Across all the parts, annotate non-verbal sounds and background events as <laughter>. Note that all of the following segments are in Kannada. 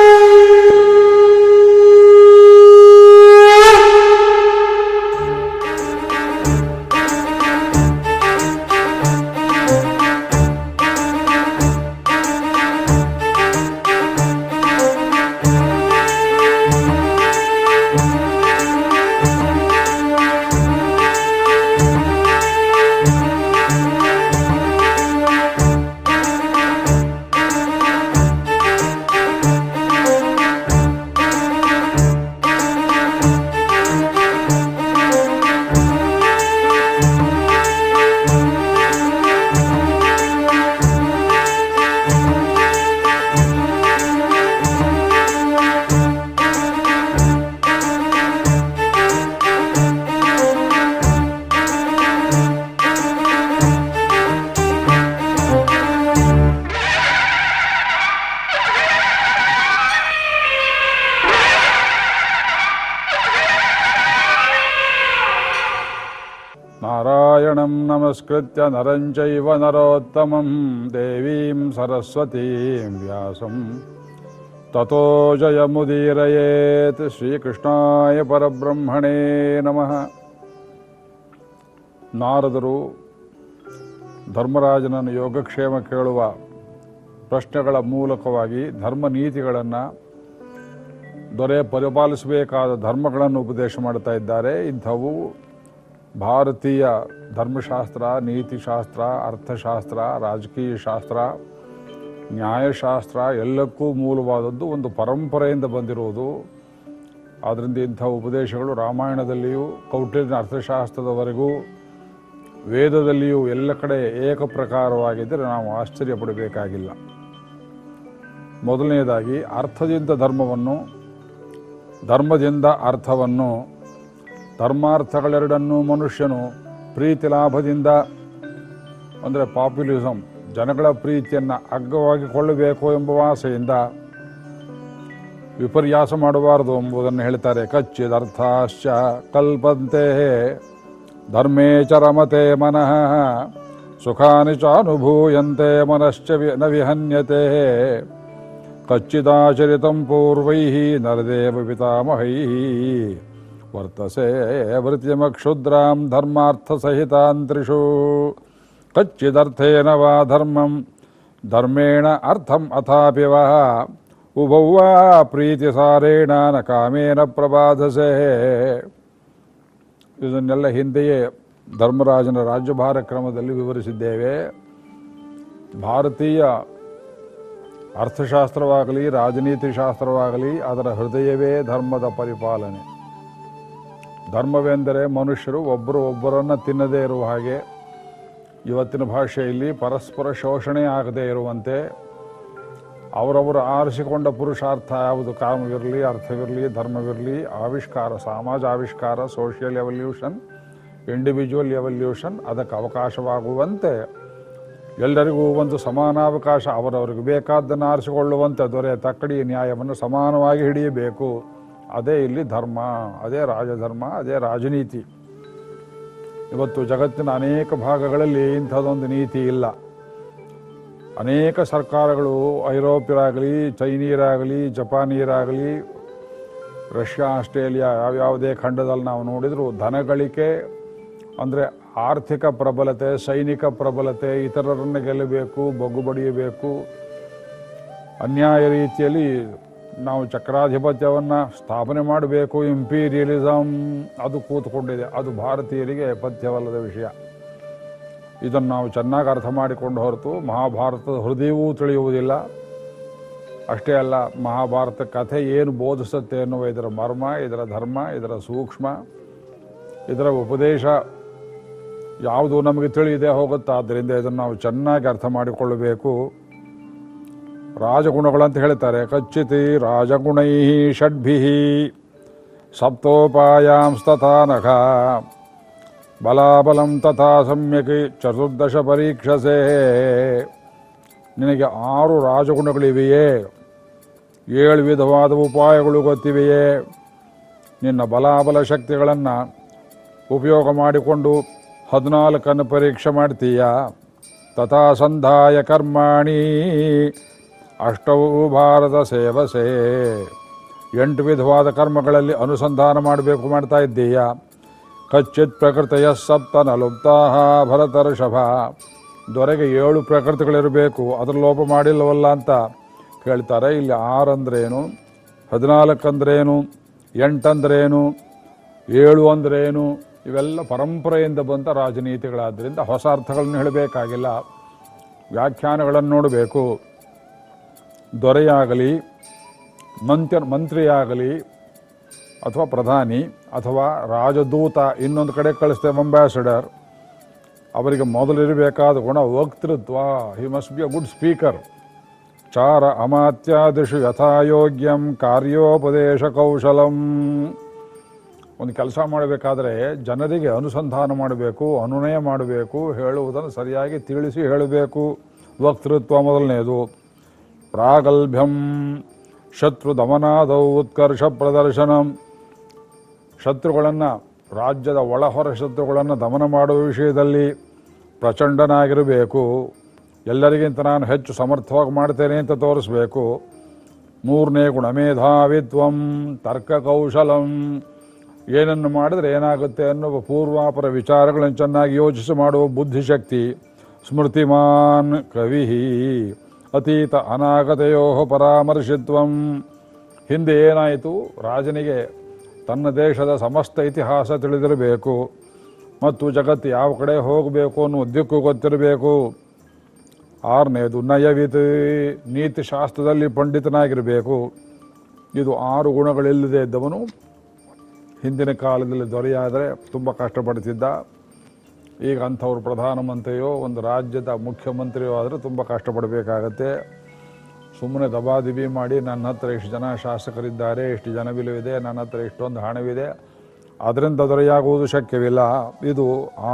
Woo! <laughs> ನಮಸ್ಕೃತ್ಯ ನರಂ ಚೈವ ನರೋತ್ತಮಂ ದೇವಿಂ ಸರಸ್ವತೀಂ ವ್ಯಾಸಂ ತಥೋ ಜಯಮುದೀರಯೇತ್ ಶ್ರೀಕೃಷ್ಣಾಯ ಪರಬ್ರಹ್ಮಣೇ ನಮಃ ನಾರದರು ಧರ್ಮರಾಜನನ್ನು ಯೋಗಕ್ಷೇಮ ಕೇಳುವ ಪ್ರಶ್ನೆಗಳ ಮೂಲಕವಾಗಿ ಧರ್ಮ ನೀತಿಗಳನ್ನು ದೊರೆ ಪರಿಪಾಲಿಸಬೇಕಾದ ಧರ್ಮಗಳನ್ನು ಉಪದೇಶ ಮಾಡ್ತಾ ಇದ್ದಾರೆ. ಇಂಥವು ಭಾರತೀಯ ಧರ್ಮಶಾಸ್ತ್ರ, ನೀತಿಶಾಸ್ತ್ರ, ಅರ್ಥಶಾಸ್ತ್ರ, ರಾಜಕೀಯ ಶಾಸ್ತ್ರ, ನ್ಯಾಯಶಾಸ್ತ್ರ ಎಲ್ಲಕ್ಕೂ ಮೂಲವಾದದ್ದು ಒಂದು ಪರಂಪರೆಯಿಂದ ಬಂದಿರುವುದು. ಆದ್ದರಿಂದ ಇಂಥ ಉಪದೇಶಗಳು ರಾಮಾಯಣದಲ್ಲಿಯೂ, ಕೌಟಿಲ್ಯನ ಅರ್ಥಶಾಸ್ತ್ರದವರೆಗೂ, ವೇದದಲ್ಲಿಯೂ ಎಲ್ಲ ಕಡೆ ಏಕಪ್ರಕಾರವಾಗಿದ್ದರೆ ನಾವು ಆಶ್ಚರ್ಯಪಡಬೇಕಾಗಿಲ್ಲ ಮೊದಲನೆಯದಾಗಿ ಅರ್ಥದಿಂದ ಧರ್ಮವನ್ನು, ಧರ್ಮದಿಂದ ಅರ್ಥವನ್ನು ಧರ್ಮಾರ್ಥಗಳೆರಡನ್ನೂ ಮನುಷ್ಯನು ಪ್ರೀತಿ ಲಾಭದಿಂದ, ಅಂದರೆ ಪಾಪ್ಯುಲಿಸಮ್ ಜನಗಳ ಪ್ರೀತಿಯನ್ನು ಅಗ್ಗವಾಗಿ ಕೊಳ್ಳಬೇಕು ಎಂಬ ಆಸೆಯಿಂದ ವಿಪರ್ಯಾಸ ಮಾಡಬಾರದು ಎಂಬುದನ್ನು ಹೇಳ್ತಾರೆ. ಕಚ್ಚಿದರ್ಥಾಶ್ಚ ಕಲ್ಪಂತೆ ಧರ್ಮೇ ಚ ರಮತೆ ಮನಃ, ಸುಖಾನಿ ಚ ಅನುಭೂಯಂತೆ ಮನಶ್ಚ ನ ವಿಹನ್ಯತೆ. ಕಚ್ಚಿದಾಚರಿತಂ ಪೂರ್ವೈ ನರದೇವ ಪಿತಾಮಹೈ. ವರ್ತಸೆ ಧರ್ಮಾರ್ಥ ಧರ್ಮಾರ್ಥಸಹಿತಾಂತ್ರಿಷು. ಕಚ್ಚಿದರ್ಥೇನ ವಾ ಧರ್ಮಂ, ಧರ್ಮೇಣ ಅರ್ಥಂ ಅಥಾಪಿ ವಾ ಉಭೌ ವಾ ಪ್ರೀತಿಸಾರೇಣ ನ ಕಾಮೇನ ಪ್ರಬಾಧಸೆ. ಇದನ್ನೆಲ್ಲ ಹಿಂದೆಯೇ ಧರ್ಮರಾಜನ ರಾಜ್ಯಭಾರ ಕ್ರಮದಲ್ಲಿ ವಿವರಿಸಿದ್ದೇವೆ. ಭಾರತೀಯ ಅರ್ಥಶಾಸ್ತ್ರವಾಗಲಿ ರಾಜನೀತಿ ಶಾಸ್ತ್ರವಾಗಲಿ ಅದರ ಹೃದಯವೇ ಧರ್ಮದ ಪರಿಪಾಲನೆ. ಧರ್ಮವೆಂದರೆ ಮನುಷ್ಯರು ಒಬ್ಬರು ಒಬ್ಬರನ್ನು ತಿನ್ನದೇ ಇರುವ ಹಾಗೆ. ಇವತ್ತಿನ ಭಾಷೆಯಲ್ಲಿ ಪರಸ್ಪರ ಶೋಷಣೆ ಆಗದೇ ಇರುವಂತೆ ಅವರವರು ಆರಿಸಿಕೊಂಡ ಪುರುಷಾರ್ಥ ಯಾವುದು? ಕಾಮವಿರಲಿ, ಅರ್ಥವಿರಲಿ, ಧರ್ಮವಿರಲಿ, ಆವಿಷ್ಕಾರ, ಸಮಾಜ ಆವಿಷ್ಕಾರ ಸೋಷಿಯಲ್ ಎವಲ್ಯೂಷನ್ ಇಂಡಿವಿಜುವಲ್ ಎವಲ್ಯೂಷನ್ ಅದಕ್ಕೆ ಅವಕಾಶವಾಗುವಂತೆ ಎಲ್ಲರಿಗೂ ಒಂದು ಸಮಾನಾವಕಾಶ, ಅವರವರಿಗೆ ಬೇಕಾದ್ದನ್ನು ಆರಿಸಿಕೊಳ್ಳುವಂತೆ ದೊರೆ ತಕ್ಕಡಿ ನ್ಯಾಯವನ್ನು ಸಮಾನವಾಗಿ ಹಿಡಿಯಬೇಕು. ಅದೇ ಇಲ್ಲಿ ಧರ್ಮ, ಅದೇ ರಾಜಧರ್ಮ, ಅದೇ ರಾಜನೀತಿ. ಇವತ್ತು ಜಗತ್ತಿನ ಅನೇಕ ಭಾಗಗಳಲ್ಲಿ ಇಂಥದ್ದೊಂದು ನೀತಿ ಇಲ್ಲ. ಅನೇಕ ಸರ್ಕಾರಗಳು ಐರೋಪ್ಯರಾಗಲಿ, ಚೈನೀಯರಾಗಲಿ, ಜಪಾನೀಯರಾಗಲಿ, ರಷ್ಯಾ, ಆಸ್ಟ್ರೇಲಿಯಾ ಯಾವ್ಯಾವುದೇ ಖಂಡದಲ್ಲಿ ನಾವು ನೋಡಿದರೂ ಧನಗಳಿಕೆ ಅಂದರೆ ಆರ್ಥಿಕ ಪ್ರಬಲತೆ, ಸೈನಿಕ ಪ್ರಬಲತೆ, ಇತರರನ್ನು ಗೆಲ್ಲಬೇಕು ಬಗ್ಗು ಬಡಿಯಬೇಕು ಅನ್ಯಾಯ ರೀತಿಯಲ್ಲಿ ನಾವು ಚಕ್ರಾಧಿಪತ್ಯವನ್ನು ಸ್ಥಾಪನೆ ಮಾಡಬೇಕು ಇಂಪೀರಿಯಲಿಸಮ್ ಅದು ಕೂತ್ಕೊಂಡಿದೆ. ಅದು ಭಾರತೀಯರಿಗೆ ಪಥ್ಯವಲ್ಲದ ವಿಷಯ. ಇದನ್ನು ನಾವು ಚೆನ್ನಾಗಿ ಅರ್ಥ ಮಾಡಿಕೊಂಡು ಹೊರತು ಮಹಾಭಾರತದ ಹೃದಯವೂ ತಿಳಿಯುವುದಿಲ್ಲ. ಅಷ್ಟೇ ಅಲ್ಲ, ಮಹಾಭಾರತ ಕಥೆ ಏನು ಬೋಧಿಸುತ್ತೆ ಎನ್ನುವ ಇದರ ಮರ್ಮ, ಇದರ ಧರ್ಮ, ಇದರ ಸೂಕ್ಷ್ಮ, ಇದರ ಉಪದೇಶ ಯಾವುದು ನಮಗೆ ತಿಳಿಯದೆ ಹೋಗುತ್ತಾ, ಆದ್ದರಿಂದ ಇದನ್ನು ನಾವು ಚೆನ್ನಾಗಿ ಅರ್ಥ ಮಾಡಿಕೊಳ್ಳಬೇಕು. ರಾಜಗುಣಗಳಂತ ಹೇಳ್ತಾರೆ. ಕಚ್ಚಿತಿ ರಾಜಗುಣೈ ಷಡ್ಭಿ ಸಪ್ತೋಪಾಯಾಂಸ್ತಥಾ ನಖ. ಬಲಾಬಲಂ ತಥಾ ಸಮ್ಯಕ್ ಚತುರ್ದಶ ಪರೀಕ್ಷಸೆ. ನಿನಗೆ ಆರು ರಾಜಗುಣಗಳಿವೆಯೇ. ಏಳು ವಿಧವಾದ ಉಪಾಯಗಳು ಗೊತ್ತಿವೆಯೇ. ನಿನ್ನ ಬಲಾಬಲ ಶಕ್ತಿಗಳನ್ನು ಉಪಯೋಗ ಮಾಡಿಕೊಂಡು ಹದಿನಾಲ್ಕನ್ನು ಪರೀಕ್ಷೆ ಮಾಡ್ತೀಯ? ತಥಾ ಸಂಧಾಯ ಕರ್ಮಾಣಿ. ಅಷ್ಟವು ಭಾರತ ಸೇವಸೆ. ಎಂಟು ವಿಧವಾದ ಕರ್ಮಗಳಲ್ಲಿ ಅನುಸಂಧಾನ ಮಾಡಬೇಕು ಮಾಡ್ತಾ ಇದ್ದೀಯ? ಕಚ್ಚಿತ್ ಪ್ರಕೃತಿಯ ಸಪ್ತ ನಲುಪ್ತಾ ಋಷಭ ದೊರೆಗೆ ಏಳು ಪ್ರಕೃತಿಗಳಿರಬೇಕು, ಅದರ ಲೋಪ ಮಾಡಿಲ್ಲವಲ್ಲ ಅಂತ ಕೇಳ್ತಾರೆ. ಇಲ್ಲಿ ಆರಂದ್ರೇನು? ಹದಿನಾಲ್ಕಂದ್ರೇನು? ಎಂಟಂದ್ರೇನು? ಏಳು ಅಂದ್ರೇನು? ಇವೆಲ್ಲ ಪರಂಪರೆಯಿಂದ ಬಂದ ರಾಜನೀತಿಗಳಾದ್ದರಿಂದ ಹೊಸ ಅರ್ಥಗಳನ್ನು ಹೇಳಬೇಕಾಗಿಲ್ಲ. ವ್ಯಾಖ್ಯಾನಗಳನ್ನು ನೋಡಬೇಕು. ದೊರೆಯಾಗಲಿ ಮಂತ್ರಿ ಮಂತ್ರಿಯಾಗಲಿ, ಅಥವಾ ಪ್ರಧಾನಿ, ಅಥವಾ ರಾಜದೂತ, ಇನ್ನೊಂದು ಕಡೆ ಕಳಿಸ್ತೇವೆ ಅಂಬಾಸಿಡರ್ ಅವರಿಗೆ ಮೊದಲಿರಬೇಕಾದ ಗುಣ ವಕ್ತೃತ್ವ. He must be a good speaker ಚಾರ ಅಮಾತ್ಯಾದಿಷು ಯಥಾಯೋಗ್ಯಂ ಕಾರ್ಯೋಪದೇಶ ಕೌಶಲಂ. ಒಂದು ಕೆಲಸ ಮಾಡಬೇಕಾದ್ರೆ ಜನರಿಗೆ ಅನುಸಂಧಾನ ಮಾಡಬೇಕು, ಅನುನಯ ಮಾಡಬೇಕು, ಹೇಳುವುದನ್ನು ಸರಿಯಾಗಿ ತಿಳಿಸಿ ಹೇಳಬೇಕು. ವಕ್ತೃತ್ವ ಮೊದಲನೆಯದು ಪ್ರಾಗಲ್ಭ್ಯಂ. ಶತ್ರು ದಮನಾದೌ ಉತ್ಕರ್ಷ ಪ್ರದರ್ಶನಂ. ಶತ್ರುಗಳನ್ನು, ರಾಜ್ಯದ ಒಳಹೊರ ಶತ್ರುಗಳನ್ನು ದಮನ ಮಾಡುವ ವಿಷಯದಲ್ಲಿ ಪ್ರಚಂಡನಾಗಿರಬೇಕು. ಎಲ್ಲರಿಗಿಂತ ನಾನು ಹೆಚ್ಚು ಸಮರ್ಥವಾಗಿ ಮಾಡ್ತೇನೆ ಅಂತ ತೋರಿಸ್ಬೇಕು. ಮೂರನೇ ಗುಣ ಮೇಧಾವಿತ್ವಂ ತರ್ಕ ಕೌಶಲಂ ಏನನ್ನು ಮಾಡಿದರೆ ಏನಾಗುತ್ತೆ ಅನ್ನುವ ಪೂರ್ವಾಪರ ವಿಚಾರಗಳನ್ನು ಚೆನ್ನಾಗಿ ಯೋಚಿಸಿ ಮಾಡುವ ಬುದ್ಧಿಶಕ್ತಿ ಸ್ಮೃತಿಮಾನ್ ಕವಿ ಅತೀತ ಅನಾಗತೆಯೋ ಪರಾಮರ್ಶಿತ್ವಂ. ಹಿಂದೆ ಏನಾಯಿತು ರಾಜನಿಗೆ ತನ್ನ ದೇಶದ ಸಮಸ್ತ ಇತಿಹಾಸ ತಿಳಿದಿರಬೇಕು. ಮತ್ತು ಜಗತ್ತು ಯಾವ ಕಡೆ ಹೋಗಬೇಕು ಅನ್ನೋ ದಿಕ್ಕು ಗೊತ್ತಿರಬೇಕು. ಆರನೇದು, ನಯವಿತ್ ನೀತಿ ಶಾಸ್ತ್ರದಲ್ಲಿ ಪಂಡಿತನಾಗಿರಬೇಕು. ಇದು ಆರು ಗುಣಗಳಿಲ್ಲದೆ ಇದ್ದವನು. ಹಿಂದಿನ ಕಾಲದಲ್ಲಿ ದೊರೆಯಾದರೆ ತುಂಬ ಕಷ್ಟಪಡ್ತಿದ್ದ ಈಗ ಅಂಥವ್ರು ಪ್ರಧಾನಮಂತ್ರಿಯೋ, ಒಂದು ರಾಜ್ಯದ ಮುಖ್ಯಮಂತ್ರಿಯೋ ಆದರೆ ತುಂಬ ಕಷ್ಟಪಡಬೇಕಾಗತ್ತೆ. ಸುಮ್ಮನೆ ದಬಾದಿಬಿ ಮಾಡಿ ನನ್ನ ಹತ್ರ ಇಷ್ಟು ಜನ ಶಾಸಕರಿದ್ದಾರೆ, ಇಷ್ಟು ಜನ ವಿಲುವಿದೆ ನನ್ನ ಹತ್ರ ಇಷ್ಟೊಂದು ಹಣವಿದೆ, ಅದರಿಂದ ದೊರೆಯಾಗುವುದು ಶಕ್ಯವಿಲ್ಲ. ಇದು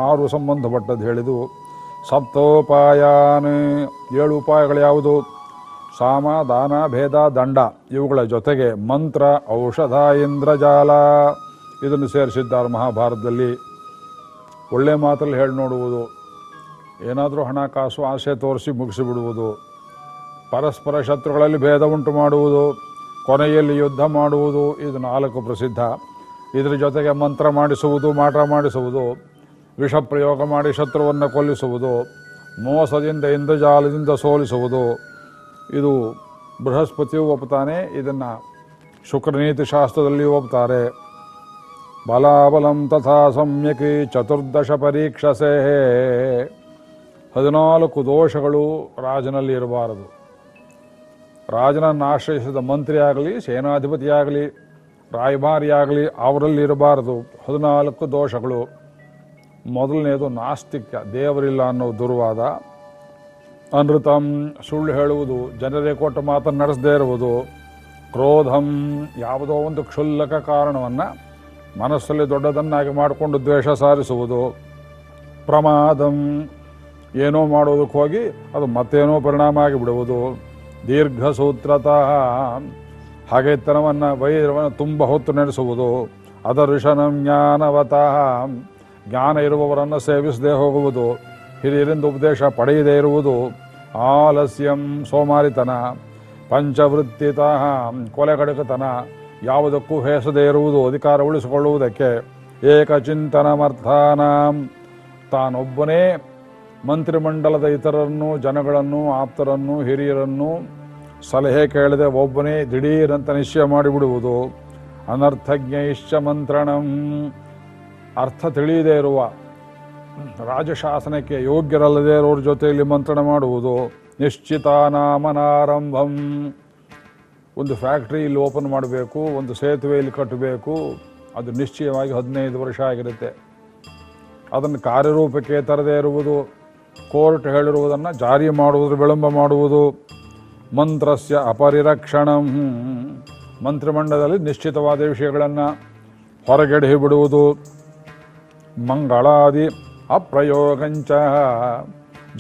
ಆರು ಸಂಬಂಧಪಟ್ಟದ್ದು ಹೇಳಿದು ಸಪ್ತೋಪಾಯಾನ ಏಳು ಉಪಾಯಗಳು ಯಾವುದು? ಸಾಮ, ದಾನ, ಭೇದ, ದಂಡ. ಇವುಗಳ ಜೊತೆಗೆ ಮಂತ್ರ, ಔಷಧ, ಇಂದ್ರಜಾಲ. ಇದನ್ನು ಸೇರಿಸಿದ್ದಾರೆ ಮಹಾಭಾರತದಲ್ಲಿ. ಒಳ್ಳೆ ಮಾತಲ್ಲಿ ಹೇಳಿ ನೋಡುವುದು. ಏನಾದರೂ ಹಣಕಾಸು ಆಸೆ ತೋರಿಸಿ ಮುಗಿಸಿಬಿಡುವುದು ಪರಸ್ಪರ ಶತ್ರುಗಳಲ್ಲಿ ಭೇದ ಉಂಟು ಮಾಡುವುದು. ಕೊನೆಯಲ್ಲಿ ಯುದ್ಧ ಮಾಡುವುದು. ಇದು ನಾಲ್ಕು ಪ್ರಸಿದ್ಧ. ಇದರ ಜೊತೆಗೆ ಮಂತ್ರ ಮಾಡಿಸುವುದು ಮಾಟ ಮಾಡಿಸುವುದು. ವಿಷ ಪ್ರಯೋಗ ಮಾಡಿ ಶತ್ರುವನ್ನು ಕೊಲ್ಲಿಸುವುದು. ಮೋಸದಿಂದ ಇಂದ್ರಜಾಲದಿಂದ ಸೋಲಿಸುವುದು. ಇದು ಬೃಹಸ್ಪತಿಯು ಒಪ್ಪುತ್ತಾನೆ ಇದನ್ನು ಶುಕ್ರನೀತಿ ಶಾಸ್ತ್ರದಲ್ಲಿಯೂ ಒಪ್ತಾರೆ. ಬಲಾಬಲಂ ತಥಾ ಸಮ್ಯಕ್ ಚತುರ್ದಶ ಪರೀಕ್ಷಸೆ ಹದಿನಾಲ್ಕು ದೋಷಗಳು ರಾಜನಲ್ಲಿ ಇರಬಾರದು. ರಾಜನನ್ನು ಆಶ್ರಯಿಸಿದ ಮಂತ್ರಿ ಆಗಲಿ ಸೇನಾಧಿಪತಿಯಾಗಲಿ, ರಾಯಭಾರಿಯಾಗಲಿ ಅವರಲ್ಲಿ ಇರಬಾರದು. ಹದಿನಾಲ್ಕು ದೋಷಗಳು. ಮೊದಲನೇದು ನಾಸ್ತಿಕ್ಯ, ದೇವರಿಲ್ಲ ಅನ್ನೋ ದುರ್ವಾದ. ಅನೃತಂ ಸುಳ್ಳು ಹೇಳುವುದು, ಜನರೇ ಕೊಟ್ಟ ಮಾತನ್ನು ನಡೆಸದೇ ಇರುವುದು. ಕ್ರೋಧಂ ಯಾವುದೋ ಒಂದು ಕ್ಷುಲ್ಲಕ ಕಾರಣವನ್ನು ಮನಸ್ಸಲ್ಲಿ ದೊಡ್ಡದನ್ನಾಗಿ ಮಾಡಿಕೊಂಡು ದ್ವೇಷ ಸಾರಿಸುವುದು ಪ್ರಮಾದಂ. ಏನೋ ಮಾಡೋದಕ್ಕೆ ಹೋಗಿ ಅದು ಮತ್ತೇನೋ ಪರಿಣಾಮ ಆಗಿಬಿಡುವುದು. ದೀರ್ಘಸೂತ್ರತಃ ಹಾಗೆತನವನ್ನು ವೈರವನ್ನು ತುಂಬ ಹೊತ್ತು ನಡೆಸುವುದು. ಅದರ್ಶನ ಜ್ಞಾನವತಃ. ಜ್ಞಾನ ಇರುವವರನ್ನು ಸೇವಿಸದೆ ಹೋಗುವುದು. ಹಿರಿಯರಿಂದ ಉಪದೇಶ ಪಡೆಯದೇ ಇರುವುದು. ಆಲಸ್ಯಂ ಸೋಮಾರಿತನ. ಪಂಚವೃತ್ತಿತಃ ಕೊಲೆಗಡಕತನ. ಯಾವುದಕ್ಕೂ ಹೇಸದೆ ಇರುವುದು ಅಧಿಕಾರ ಉಳಿಸಿಕೊಳ್ಳುವುದಕ್ಕೆ ಏಕಚಿಂತನಮರ್ಥಾನಾಂ. ತಾನೊಬ್ಬನೇ ಮಂತ್ರಿಮಂಡಲದ ಇತರರನ್ನು ಜನಗಳನ್ನು ಆಪ್ತರನ್ನು ಹಿರಿಯರನ್ನು ಸಲಹೆ ಕೇಳದೆ ಒಬ್ಬನೇ ದಿಢೀರಂತ ನಿಶ್ಚಯ ಮಾಡಿಬಿಡುವುದು ಅನರ್ಥಜ್ಞೈಶ್ಚ ಮಂತ್ರಣಂ. ಅರ್ಥ ತಿಳಿಯದೇ ಇರುವ ರಾಜಶಾಸನಕ್ಕೆ ಯೋಗ್ಯರಲ್ಲದೆ ಇರೋರ ಜೊತೆಯಲ್ಲಿ ಮಂತ್ರಣ ಮಾಡುವುದು ನಿಶ್ಚಿತಾನಾಮನಾರಂಭಂ. ಒಂದು ಫ್ಯಾಕ್ಟ್ರಿ ಇಲ್ಲಿ ಓಪನ್ ಮಾಡಬೇಕು, ಒಂದು ಸೇತುವೆ ಇಲ್ಲಿ ಕಟ್ಟಬೇಕು, ಅದು ನಿಶ್ಚಯವಾಗಿ ಹದಿನೈದು ವರ್ಷ ಆಗಿರುತ್ತೆ. ಅದನ್ನು ಕಾರ್ಯರೂಪಕ್ಕೆ ತರದೇ ಇರುವುದು, ಕೋರ್ಟ್ ಹೇಳಿರುವುದನ್ನು ಜಾರಿ ಮಾಡುವುದು, ವಿಳಂಬ ಮಾಡುವುದು, ಮಂತ್ರಸ್ಯ ಅಪರಿರಕ್ಷಣಂ, ಮಂತ್ರಿಮಂಡಲದಲ್ಲಿ ನಿಶ್ಚಿತವಾದ ವಿಷಯಗಳನ್ನು ಹೊರಗೆಡಹಿ ಬಿಡುವುದು ಮಂಗಳಾದಿ ಅಪ್ರಯೋಗಂಚ,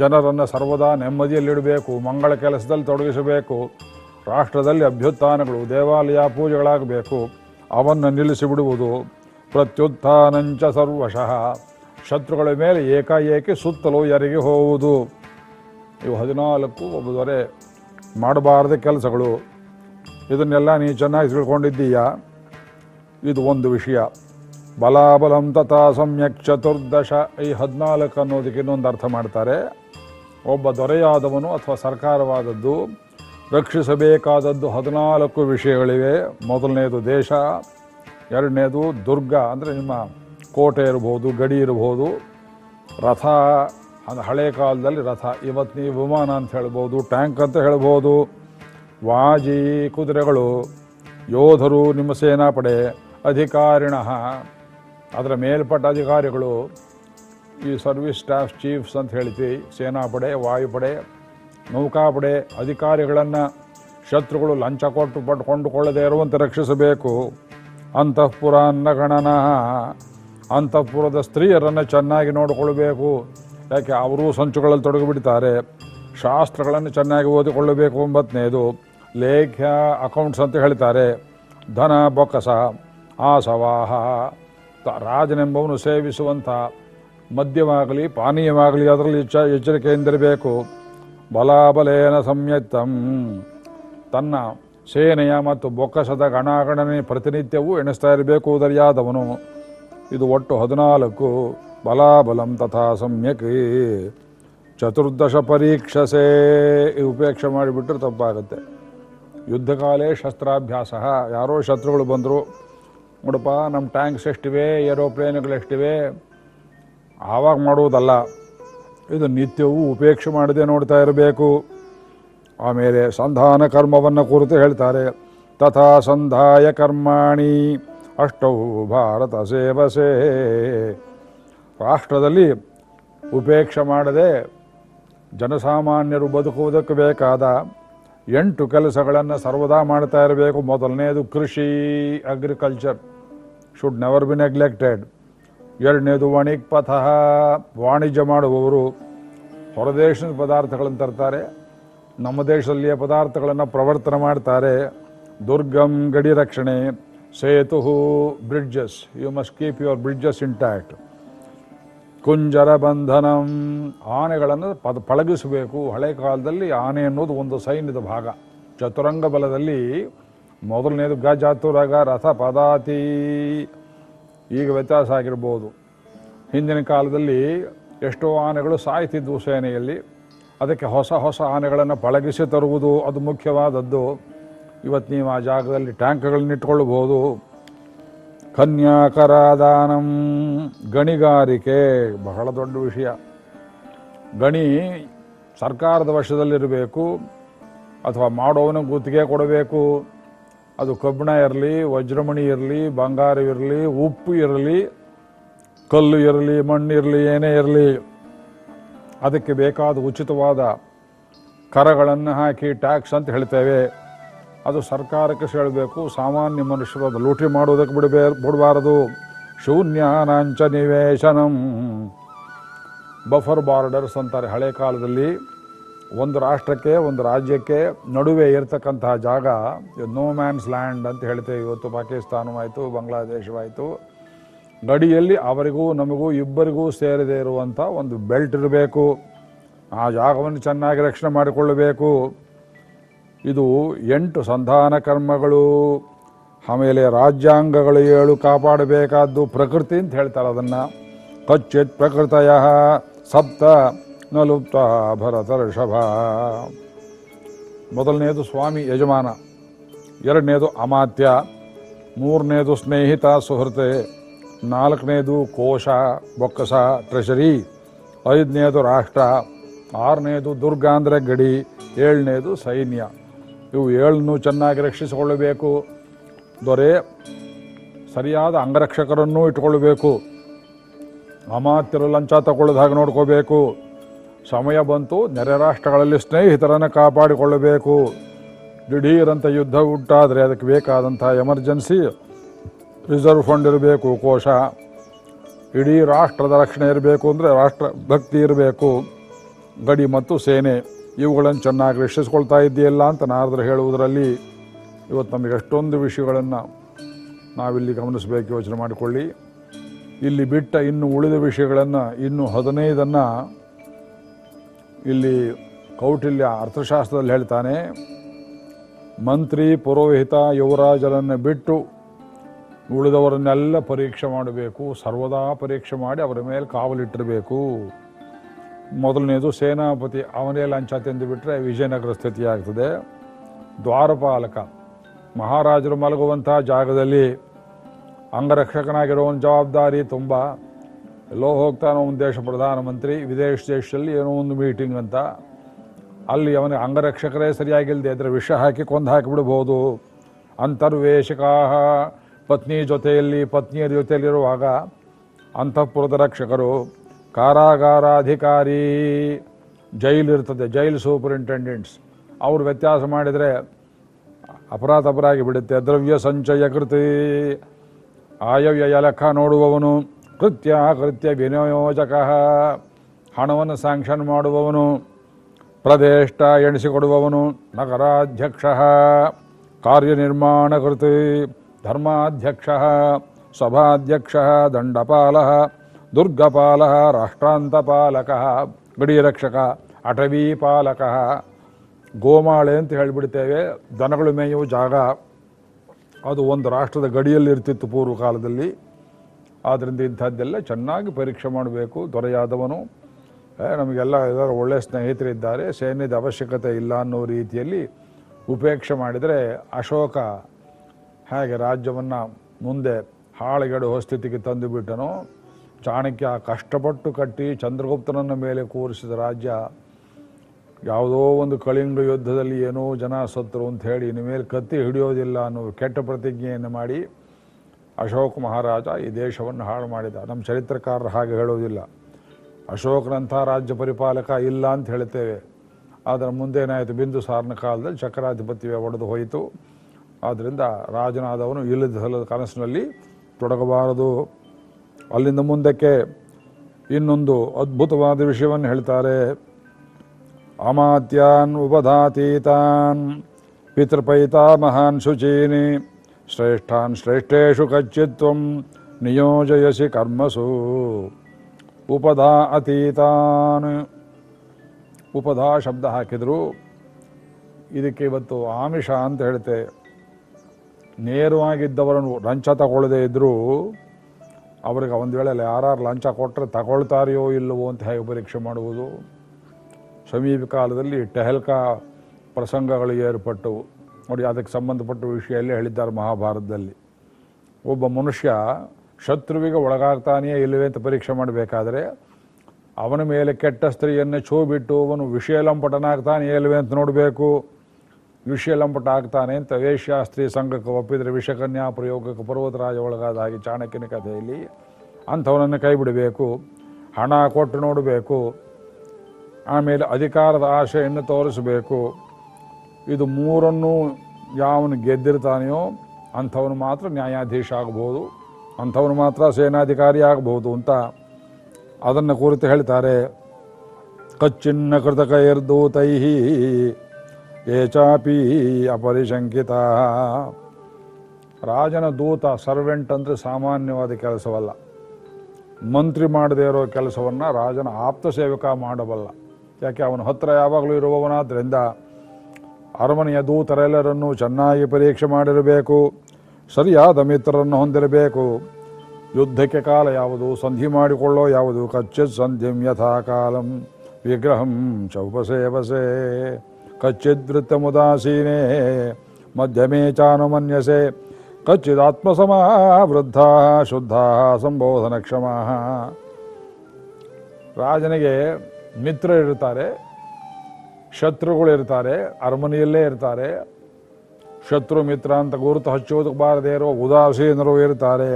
ಜನರನ್ನು ಸರ್ವದಾ ನೆಮ್ಮದಿಯಲ್ಲಿಡಬೇಕು, ಮಂಗಳ ಕೆಲಸದಲ್ಲಿ ತೊಡಗಿಸಬೇಕು. ರಾಷ್ಟ್ರದಲ್ಲಿ ಅಭ್ಯುತ್ಥಾನಗಳು ದೇವಾಲಯ ಪೂಜೆಗಳಾಗಬೇಕು, ಅವನ್ನು ನಿಲ್ಲಿಸಿಬಿಡುವುದು ಪ್ರತ್ಯುತ್ಥಾನಂಚ ಸರ್ವಶಃ. ಶತ್ರುಗಳ ಮೇಲೆ ಏಕಾಏಕಿ ಸುತ್ತಲೂ ಎರಗಿ ಹೋಗುವುದು ಇವು ಹದಿನಾಲ್ಕು ಒಬ್ಬ ದೊರೆ ಮಾಡಬಾರ್ದ ಕೆಲಸಗಳು. ಇದನ್ನೆಲ್ಲ ನೀ ಚೆನ್ನಾಗಿ ತಿಳ್ಕೊಂಡಿದ್ದೀಯಾ? ಇದು ಒಂದು ವಿಷಯ. ಬಲಾಬಲಂ ತಥಾ ಸಮ್ಯಕ್ ಚತುರ್ದಶ ಈ ಹದಿನಾಲ್ಕು ಅನ್ನೋದಕ್ಕೆ ಇನ್ನೊಂದು ಅರ್ಥ ಮಾಡ್ತಾರೆ. ಒಬ್ಬ ದೊರೆಯಾದವನು ಅಥವಾ ಸರ್ಕಾರವಾದದ್ದು ರಕ್ಷಿಸಬೇಕಾದದ್ದು ಹದಿನಾಲ್ಕು ವಿಷಯಗಳಿವೆ. ಮೊದಲನೇದು ದೇಶ, ಎರಡನೇದು ದುರ್ಗ, ಅಂದರೆ ನಿಮ್ಮ ಕೋಟೆ ಇರ್ಬೋದು, ಗಡಿ ಇರ್ಬೋದು. ರಥ ಅಂದರೆ ಹಳೆ ಕಾಲದಲ್ಲಿ ರಥ. ಇವತ್ತು ನೀವು ವಿಮಾನ ಅಂತ ಹೇಳ್ಬೋದು, ಟ್ಯಾಂಕ್ ಅಂತ ಹೇಳ್ಬೋದು. ವಾಜಿ, ಕುದುರೆಗಳು, ಯೋಧರು, ನಿಮ್ಮ ಸೇನಾಪಡೆ ಅಧಿಕಾರಿಣ ಅದರ ಮೇಲ್ಪಟ್ಟ ಅಧಿಕಾರಿಗಳು, ಈ ಸರ್ವಿಸ್ ಸ್ಟಾಫ್ ಚೀಫ್ಸ್ ಅಂತ ಹೇಳ್ತೀವಿ, ಸೇನಾಪಡೆ, ವಾಯುಪಡೆ. ನೌಕಾಪಡೆ ಅಧಿಕಾರಿಗಳನ್ನು ಶತ್ರುಗಳು ಲಂಚ ಕೊಟ್ಟು ಪಟ್ಕೊಂಡುಕೊಳ್ಳದೆ ಇರುವಂತೆ ರಕ್ಷಿಸಬೇಕು. ಅಂತಃಪುರ ಅನ್ನಗಣನ ಅಂತಃಪುರದ ಸ್ತ್ರೀಯರನ್ನು ಚೆನ್ನಾಗಿ ನೋಡಿಕೊಳ್ಳಬೇಕು. ಯಾಕೆ ಅವರೂ ಸಂಚುಗಳಲ್ಲಿ ತೊಡಗಿಬಿಡ್ತಾರೆ. ಶಾಸ್ತ್ರಗಳನ್ನು ಚೆನ್ನಾಗಿ ಓದಿಕೊಳ್ಳಬೇಕು ಒಂಬತ್ತನೇದು. ಲೇಖ್ಯ ಅಕೌಂಟ್ಸ್ ಅಂತ ಹೇಳ್ತಾರೆ. ಧನ, ಬೊಕ್ಕಸ, ಆಸವಾಹ ರಾಜನೆಂಬವನು ಸೇವಿಸುವಂಥ ಮದ್ಯವಾಗಲಿ, ಪಾನೀಯವಾಗಲಿ, ಅದರಲ್ಲಿ ಎಚ್ಚ ಎಚ್ಚರಿಕೆಯಿಂದಿರಬೇಕು. ಬಲಾಬಲೇನ ಸಂಯತ್ತಂ ತನ್ನ ಸೇನೆಯ ಮತ್ತು ಬೊಕ್ಕಸದ ಗಣಾಗಣನೆ ಪ್ರತಿನಿತ್ಯವೂ ಎಣಿಸ್ತಾ ಇರಬೇಕು ದರಿಯಾದವನು. ಇದು ಒಟ್ಟು ಹದಿನಾಲ್ಕು. ಬಲಾಬಲಂ ತಥಾ ಸಮ್ಯಕ್. ಚತುರ್ದಶ ಪರೀಕ್ಷಸೆ. ಉಪೇಕ್ಷೆ ಮಾಡಿಬಿಟ್ರೆ ತಪ್ಪಾಗುತ್ತೆ. ಯುದ್ಧಕಾಲೇ ಶಸ್ತ್ರಾಭ್ಯಾಸ. ಯಾರೋ ಶತ್ರುಗಳು ಬಂದರು, ನೋಡಪ್ಪ ನಮ್ಮ ಟ್ಯಾಂಕ್ಸ್ ಎಷ್ಟಿವೆ? ಏರೋಪ್ಲೇನ್ಗಳು ಎಷ್ಟಿವೆ? ಆವಾಗ ಮಾಡುವುದಲ್ಲ ಇದು ನಿತ್ಯವೂ ಉಪೇಕ್ಷೆ ಮಾಡದೆ ನೋಡ್ತಾ ಇರಬೇಕು. ಆಮೇಲೆ ಸಂಧಾನ ಕರ್ಮವನ್ನು ಕುರಿತು ಹೇಳ್ತಾರೆ. ತಥಾ ಸಂಧಾಯ ಕರ್ಮಾಣಿ ಅಷ್ಟೌ ಭಾರತ ಸೇವಸೆ. ರಾಷ್ಟ್ರದಲ್ಲಿ ಉಪೇಕ್ಷೆ ಮಾಡದೆ ಜನಸಾಮಾನ್ಯರು ಬದುಕುವುದಕ್ಕೆ ಬೇಕಾದ ಎಂಟು ಕೆಲಸಗಳನ್ನು ಸರ್ವದಾ ಮಾಡ್ತಾ ಇರಬೇಕು. ಮೊದಲನೇದು ಕೃಷಿ agriculture should never be neglected ಎರಡನೇದು ವಣಿಕ್ ಪಥ ವಾಣಿಜ್ಯ ಮಾಡುವವರು ಹೊರದೇಶದ ಪದಾರ್ಥಗಳನ್ನು ತರ್ತಾರೆ, ನಮ್ಮ ದೇಶದಲ್ಲಿಯ ಪದಾರ್ಥಗಳನ್ನು ಪ್ರವರ್ತನ ಮಾಡ್ತಾರೆ. ದುರ್ಗಂ ಗಡಿ ರಕ್ಷಣೆ, Setu bridges. You must keep your bridges intact ಕುಂಜರ ಬಂಧನಂ. ಆನೆಗಳನ್ನು ಪದ, ಪಳಗಿಸಬೇಕು. ಹಳೆ ಕಾಲದಲ್ಲಿ ಆನೆ ಅನ್ನೋದು ಒಂದು ಸೈನ್ಯದ ಭಾಗ. ಚತುರಂಗ ಬಲದಲ್ಲಿ ಮೊದಲನೇದು ಗಜಾತುರಗ ರಥ ಪದಾತಿ ಈಗ ವ್ಯತ್ಯಾಸ ಆಗಿರ್ಬೋದು. ಹಿಂದಿನ ಕಾಲದಲ್ಲಿ ಎಷ್ಟೋ ಆನೆಗಳು ಸಾಯ್ತಿದ್ವು ಸೇನೆಯಲ್ಲಿ. ಅದಕ್ಕೆ ಹೊಸ ಹೊಸ ಆನೆಗಳನ್ನು ಪಳಗಿಸಿ ತರುವುದು ಅದು ಮುಖ್ಯವಾದದ್ದು. ಇವತ್ತು ನೀವು ಆ ಜಾಗದಲ್ಲಿ ಟ್ಯಾಂಕ್ಗಳನ್ನ ಇಟ್ಕೊಳ್ಬೋದು. ಕನ್ಯಾಕರಾದಾನಂ ಗಣಿಗಾರಿಕೆ, ಬಹಳ ದೊಡ್ಡ ವಿಷಯ. ಗಣಿ ಸರ್ಕಾರದ ವಶದಲ್ಲಿರಬೇಕು, ಅಥವಾ ಮಾಡೋವನು ಗುತ್ತಿಗೆ ಕೊಡಬೇಕು. ಅದು ಕಬ್ಬಿಣ ಇರಲಿ, ವಜ್ರಮಣಿ ಇರಲಿ, ಬಂಗಾರ ಇರಲಿ, ಉಪ್ಪು ಇರಲಿ, ಕಲ್ಲು ಇರಲಿ, ಮಣ್ಣು ಇರಲಿ, ಏನೇ ಇರಲಿ, ಅದಕ್ಕೆ ಬೇಕಾದ ಉಚಿತವಾದ ಕರಗಳನ್ನು ಹಾಕಿ ಟ್ಯಾಕ್ಸ್ ಅಂತ ಹೇಳ್ತೇವೆ. ಅದು ಸರ್ಕಾರಕ್ಕೆ ಹೇಳಬೇಕು ಸಾಮಾನ್ಯ ಮನುಷ್ಯರು ಅದು ಲೂಟಿ ಮಾಡೋದಕ್ಕೆ ಬಿಡಬೇ, ಬಿಡಬಾರದು. ಶೂನ್ಯಾನಾಂಚ ನಿವೇಶನಂ. ಬಫರ್ ಬಾರ್ಡರ್ಸ್ ಅಂತಾರೆ ಹಳೆ ಕಾಲದಲ್ಲಿ. ಒಂದು ರಾಷ್ಟ್ರಕ್ಕೆ, ಒಂದು ರಾಜ್ಯಕ್ಕೆ ನಡುವೆ ಇರತಕ್ಕಂತಹ ಜಾಗ ನೋ ಮ್ಯಾನ್ಸ್ ಲ್ಯಾಂಡ್ ಅಂತ ಹೇಳ್ತೇವೆ ಇವತ್ತು ಪಾಕಿಸ್ತಾನವಾಯಿತು, ಬಾಂಗ್ಲಾದೇಶವಾಯಿತು. ಗಡಿಯಲ್ಲಿ ಅವರಿಗೂ, ನಮಗೂ, ಇಬ್ಬರಿಗೂ ಸೇರದೇ ಇರುವಂಥ ಒಂದು ಬೆಲ್ಟ್ ಇರಬೇಕು. ಆ ಜಾಗವನ್ನು ಚೆನ್ನಾಗಿ ರಕ್ಷಣೆ ಮಾಡಿಕೊಳ್ಳಬೇಕು. ಇದು ಎಂಟು ಸಂಧಾನ ಕರ್ಮಗಳು. ಆಮೇಲೆ ರಾಜ್ಯಾಂಗಗಳು ಏಳು ಕಾಪಾಡಬೇಕಾದ್ದು ಪ್ರಕೃತಿ ಅಂತ ಹೇಳ್ತಾರೆ ಅದನ್ನು. ಕಚ್ಚಿತ್ ಪ್ರಕೃತಯ ಸಪ್ತ ನ ಲುಪ್ತ ಭರತ ಋಷಭ. ಮೊದಲನೇದು ಸ್ವಾಮಿ ಯಜಮಾನ, ಎರಡನೇದು ಅಮಾತ್ಯ, ಮೂರನೇದು ಸ್ನೇಹಿತ ಸುಹೃತೆ, ನಾಲ್ಕನೇದು ಕೋಶ, ಬೊಕ್ಕಸ ಟ್ರೆಷರಿ ಐದನೇದು ರಾಷ್ಟ್ರ, ಆರನೇದು ದುರ್ಗ ಅಂದರೆ ಗಡಿ, ಏಳನೇದು ಸೈನ್ಯ. ಇವು ಏಳನ್ನು ಚೆನ್ನಾಗಿ ರಕ್ಷಿಸಿಕೊಳ್ಳಬೇಕು. ದೊರೆ, ಸರಿಯಾದ ಅಂಗರಕ್ಷಕರನ್ನೂ ಇಟ್ಕೊಳ್ಬೇಕು ಅಮಾತ್ಯರು ಲಂಚ ತಗೊಳ್ಳೋದು ಹಾಗೆ ನೋಡ್ಕೋಬೇಕು. ಸಮಯ ಬಂತು, ನೆರೆ ರಾಷ್ಟ್ರಗಳಲ್ಲಿ ಸ್ನೇಹಿತರನ್ನು ಕಾಪಾಡಿಕೊಳ್ಳಬೇಕು. ದಿಢೀರಂಥ ಯುದ್ಧ ಉಂಟಾದರೆ ಅದಕ್ಕೆ ಬೇಕಾದಂಥ ಎಮರ್ಜೆನ್ಸಿ, ರಿಸರ್ವ್ ಫಂಡ್ ಇರಬೇಕು, ಕೋಶ. ಇಡೀ ರಾಷ್ಟ್ರದ ರಕ್ಷಣೆ ಇರಬೇಕು ಅಂದರೆ ರಾಷ್ಟ್ರ ಭಕ್ತಿ ಇರಬೇಕು. ಗಡಿ ಮತ್ತು ಸೇನೆ, ಇವುಗಳನ್ನು ಚೆನ್ನಾಗಿ ರಕ್ಷಿಸ್ಕೊಳ್ತಾ ಇದೆಯಲ್ಲ ಅಂತ ನಾರದರು ಹೇಳುವುದರಲ್ಲಿ ಇವತ್ತು ನಮಗೆ ಎಷ್ಟೊಂದು ವಿಷಯಗಳನ್ನು ನಾವಿಲ್ಲಿ ಗಮನಿಸಬೇಕು, ಯೋಚನೆ ಮಾಡಿಕೊಳ್ಳಿ. ಇಲ್ಲಿ ಬಿಟ್ಟ ಇನ್ನು ಉಳಿದ ವಿಷಯಗಳನ್ನು, ಇನ್ನು ಹದಿನೈದನ್ನು ಇಲ್ಲಿ ಕೌಟಿಲ್ಯ ಅರ್ಥಶಾಸ್ತ್ರದಲ್ಲಿ ಹೇಳ್ತಾನೆ, ಮಂತ್ರಿ ಪುರೋಹಿತ ಯುವರಾಜರನ್ನು ಬಿಟ್ಟು ಉಳಿದವರನ್ನೆಲ್ಲ ಪರೀಕ್ಷೆ ಮಾಡಬೇಕು, ಸರ್ವದಾ ಪರೀಕ್ಷೆ ಮಾಡಿ ಅವರ ಮೇಲೆ ಕಾವಲಿಟ್ಟಿರಬೇಕು. ಮೊದಲನೇದು ಸೇನಾಪತಿ ಅವನೇ ಲಂಚ ತಿಂದು ಬಿಟ್ಟರೆ ವಿಜಯನಗರ ಸ್ಥಿತಿ ಆಗ್ತದೆ ದ್ವಾರಪಾಲಕ, ಮಹಾರಾಜರು ಮಲಗುವಂತಹ ಜಾಗದಲ್ಲಿ ಅಂಗರಕ್ಷಕನಾಗಿರೋ ಒಂದು ಜವಾಬ್ದಾರಿ ತುಂಬ. ಎಲ್ಲೋ ಹೋಗ್ತಾನೋ ಒಂದು ದೇಶ ಪ್ರಧಾನಮಂತ್ರಿ, ವಿದೇಶ ದೇಶದಲ್ಲಿ ಏನೋ ಒಂದು ಮೀಟಿಂಗ್ ಅಂತ. ಅಲ್ಲಿ ಅವನಿಗೆ ಅಂಗರಕ್ಷಕರೇ ಸರಿಯಾಗಿಲ್ಲದೆ ಅದರ ವಿಷ ಹಾಕಿ ಕೊಂದು ಹಾಕಿಬಿಡ್ಬೋದು. ಅಂತರ್ವೇಶಕಾ ಪತ್ನಿ ಜೊತೆಯಲ್ಲಿ, ಪತ್ನಿಯರ ಜೊತೆಯಲ್ಲಿರುವಾಗ ಅಂತಃಪುರದ ರಕ್ಷಕರು, ಕಾರಾಗಾರಾಧಿಕಾರಿ ಜೈಲ್ ಇರ್ತದೆ ಜೈಲ್ ಸೂಪರಿಂಟೆಂಡೆಂಟ್ಸ್. ಅವರು ವ್ಯತ್ಯಾಸ ಮಾಡಿದರೆ ಅಪರಾಧ ಅಪರಾಗಿ ಬಿಡುತ್ತೆ. ದ್ರವ್ಯ ಸಂಚಯ ಕೃತಿ. ಆಯವ್ಯಯ ಲೆಕ್ಕ ನೋಡುವವನು. ಕೃತ್ಯ ಕೃತ್ಯ ವಿನಿಯೋಜಕ. ಹಣವನ್ನು ಸ್ಯಾಂಕ್ಷನ್ ಮಾಡುವವನು, ಪ್ರದೇಷ್ಟ ಎಣಿಸಿಕೊಡುವವನು, ನಗರಾಧ್ಯಕ್ಷ. ಕಾರ್ಯನಿರ್ಮಾಣ ಕೃತಿ ಧರ್ಮಾಧ್ಯಕ್ಷ. ಸಭಾಧ್ಯಕ್ಷ, ದಂಡಪಾಲ. ದುರ್ಗಪಾಲ, ರಾಷ್ಟ್ರಾಂತಪಾಲಕ. ಗಡಿರಕ್ಷಕ, ಅಟವೀಪಾಲಕ. ಗೋಮಾಳೆ ಅಂತ ಹೇಳಿಬಿಡ್ತೇವೆ. ದನಗಳು ಮೇಯುವ ಜಾಗ. ಅದು ಒಂದು ರಾಷ್ಟ್ರದ ಗಡಿಯಲ್ಲಿರ್ತಿತ್ತು ಪೂರ್ವ ಕಾಲದಲ್ಲಿ ಆದ್ದರಿಂದ ಇಂಥದ್ದೆಲ್ಲ ಚೆನ್ನಾಗಿ ಪರೀಕ್ಷೆ ಮಾಡಬೇಕು, ದೊರೆಯಾದವನು. ನಮಗೆಲ್ಲ ಎಲ್ಲರೂ ಒಳ್ಳೆಯ ಸ್ನೇಹಿತರಿದ್ದಾರೆ ಸೈನ್ಯದ ಅವಶ್ಯಕತೆ ಇಲ್ಲ ಅನ್ನೋ ರೀತಿಯಲ್ಲಿ ಉಪೇಕ್ಷೆ ಮಾಡಿದರೆ ಅಶೋಕ ಹೇಗೆ ರಾಜ್ಯವನ್ನು ಮುಂದೆ ಹಾಳುಗೆಡುವ ಸ್ಥಿತಿಗೆ ತಂದು ಬಿಟ್ಟನೋ ಚಾಣಕ್ಯ ಕಷ್ಟಪಟ್ಟು ಕಟ್ಟಿ ಚಂದ್ರಗುಪ್ತನನ್ನ ಮೇಲೆ ಕೂರಿಸಿದ ರಾಜ್ಯ, ಯಾವುದೋ ಒಂದು ಕಳಿಂಗ ಯುದ್ಧದಲ್ಲಿ ಏನೋ ಜನ ಸತ್ರು ಅಂತ ಹೇಳಿ ಇನ್ನು ಮೇಲೆ ಕತ್ತಿ ಹಿಡಿಯೋದಿಲ್ಲ ಅನ್ನೋ ಕೆಟ್ಟ ಪ್ರತಿಜ್ಞೆಯನ್ನು ಮಾಡಿ ಅಶೋಕ ಮಹಾರಾಜ ಈ ದೇಶವನ್ನು ಹಾಳು ಮಾಡಿದ. ನಮ್ಮ ಚರಿತ್ರಕಾರರು ಹಾಗೆ ಹೇಳೋದಿಲ್ಲ ಅಶೋಕನಂಥ ರಾಜ್ಯ ಪರಿಪಾಲಕ ಇಲ್ಲ ಅಂತ ಹೇಳ್ತೇವೆ. ಆದರೆ ಮುಂದೇನಾಯಿತು ಬಿಂದು ಸಾರನ ಕಾಲದಲ್ಲಿ ಚಕ್ರಾಧಿಪತ್ಯವೇ ಒಡೆದು ಹೋಯಿತು. ಆದ್ದರಿಂದ ರಾಜನಾದವನು ಇಲ್ಲದ ಹಲದ ಕನಸಿನಲ್ಲಿ ತೊಡಗಬಾರದು. ಅಲ್ಲಿಂದ ಮುಂದಕ್ಕೆ ಇನ್ನೊಂದು ಅದ್ಭುತವಾದ ವಿಷಯವನ್ನು ಹೇಳ್ತಾರೆ. ಅಮಾತ್ಯಾನ್ ಉಪಧಾತೀತಾನ್ ಪಿತೃಪೈತಾಮಹಾನ್ ಶುಚೀನಿ. ಶ್ರೇಷ್ಠಾನ್ ಶ್ರೇಷ್ಠೇಶು ಕಚ್ಚಿತ್ವ ನಿಯೋಜಯಸಿ ಕರ್ಮಸು. ಉಪಧಾ ಅತೀತಾನ್. ಉಪಧಾ ಶಬ್ದ ಹಾಕಿದ್ರು. ಇದಕ್ಕೆ ಇವತ್ತು ಆಮಿಷ ಅಂತ ಹೇಳ್ತೆ. ನೇರವಾಗಿದ್ದವರನ್ನು ಲಂಚ ತಗೊಳ್ಳದೇ ಇದ್ದರೂ ಅವರಿಗೆ ಒಂದು ವೇಳೆ ಯಾರು ಲಂಚ ಕೊಟ್ಟರೆ ತಗೊಳ್ತಾರೆಯೋ ಇಲ್ಲವೋ ಅಂತ ಹೇಗೆ ಪರೀಕ್ಷೆ ಮಾಡುವುದು? ಸಮೀಪ ಕಾಲದಲ್ಲಿ ಟೆಹಲ್ಕಾ ಪ್ರಸಂಗಗಳು ಏರ್ಪಟ್ಟವು. ನೋಡಿ, ಅದಕ್ಕೆ ಸಂಬಂಧಪಟ್ಟ ವಿಷಯಲ್ಲಿ ಹೇಳಿದ್ದಾರೆ ಮಹಾಭಾರತದಲ್ಲಿ. ಒಬ್ಬ ಮನುಷ್ಯ ಶತ್ರುವಿಗೆ ಒಳಗಾಗ್ತಾನೆಯೇ ಇಲ್ಲವೇ ಅಂತ ಪರೀಕ್ಷೆ ಮಾಡಬೇಕಾದ್ರೆ, ಅವನ ಮೇಲೆ ಕೆಟ್ಟ ಸ್ತ್ರೀಯನ್ನು ಛೋ ಬಿಟ್ಟು ಅವನು ವಿಷಯ ಲಂಪಟನಾಗ್ತಾನೆ ಇಲ್ಲವೇ ಅಂತ ನೋಡಬೇಕು. ವಿಷಯ ಲಂಪಟ ಆಗ್ತಾನೆ ಅಂತ ವೇಶ್ಯ ಸ್ತ್ರೀ ಸಂಘಕ್ಕೆ ಒಪ್ಪಿದರೆ ವಿಷಕನ್ಯಾ ಪ್ರಯೋಗಕ್ಕೆ ಪರ್ವತರಾಜ ಒಳಗಾದ ಹಾಗೆ ಚಾಣಕ್ಯನ ಕಥೆಯಲ್ಲಿ ಅಂಥವನನ್ನು ಕೈ ಬಿಡಬೇಕು ಹಣ ಕೊಟ್ಟು ನೋಡಬೇಕು, ಆಮೇಲೆ ಅಧಿಕಾರದ ಆಶೆಯನ್ನು ತೋರಿಸಬೇಕು. ಇದು ಮೂರನ್ನು ಯಾವನು ಗೆದ್ದಿರ್ತಾನೆಯೋ ಅಂಥವನು ಮಾತ್ರ ನ್ಯಾಯಾಧೀಶ ಆಗ್ಬೋದು ಅಂಥವನು ಮಾತ್ರ ಸೇನಾಧಿಕಾರಿ ಆಗ್ಬೋದು ಅಂತ ಅದನ್ನು ಕುರಿತು ಹೇಳ್ತಾರೆ. ಕಚ್ಚಿನ್ನ ಕೃತಕೈರ್ದೂತೈ ಯೇ ಏಚಾಪಿ ಅಪರಿಶಂಕಿತ. ರಾಜನ ದೂತ ಸರ್ವೆಂಟ್ ಅಂದರೆ ಸಾಮಾನ್ಯವಾದ ಕೆಲಸವಲ್ಲ. ಮಂತ್ರಿ ಮಾಡದೇ ಇರೋ ಕೆಲಸವನ್ನು ರಾಜನ ಆಪ್ತ ಸೇವಕ ಮಾಡಬಲ್ಲ. ಯಾಕೆ? ಅವನ ಹತ್ತಿರ ಯಾವಾಗಲೂ ಇರುವವನಾದ್ದರಿಂದ ಅರಮನೆಯ ದೂತರೆಲ್ಲರನ್ನೂ ಚೆನ್ನಾಗಿ ಪರೀಕ್ಷೆ ಮಾಡಿರಬೇಕು, ಸರಿಯಾದ ಮಿತ್ರರನ್ನು ಹೊಂದಿರಬೇಕು. ಯುದ್ಧಕ್ಕೆ ಕಾಲ ಯಾವುದು, ಸಂಧಿ ಮಾಡಿಕೊಳ್ಳೋ ಯಾವುದು ಕಚ್ಚಿತ್ ಸಂಧಿಂ ಯಥಾ ಕಾಲಂ ವಿಗ್ರಹಂ ಚೌಪಸೇವಸೆ ಕಚ್ಚಿದ್ವೃತ್ತ ಮುದಾಸೀನೆ, ಮಧ್ಯಮೇ ಚಾನುಮನ್ಯಸೆ. ಕಚ್ಚಿದಾತ್ಮಸಮ ವೃದ್ಧ ಶುದ್ಧ ಸಂಬೋಧನ ರಾಜನಿಗೆ ರಾಜನಿಗೆ ಮಿತ್ರರಿರ್ತಾರೆ ಶತ್ರುಗಳಿರ್ತಾರೆ, ಅರಮನೆಯಲ್ಲೇ ಇರ್ತಾರೆ. ಶತ್ರು ಮಿತ್ರ ಅಂತ ಗುರುತು ಹಚ್ಚುವುದಕ್ಕೆ ಬಾರದೇ ಇರೋ ಉದಾಸೀನರು ಇರ್ತಾರೆ.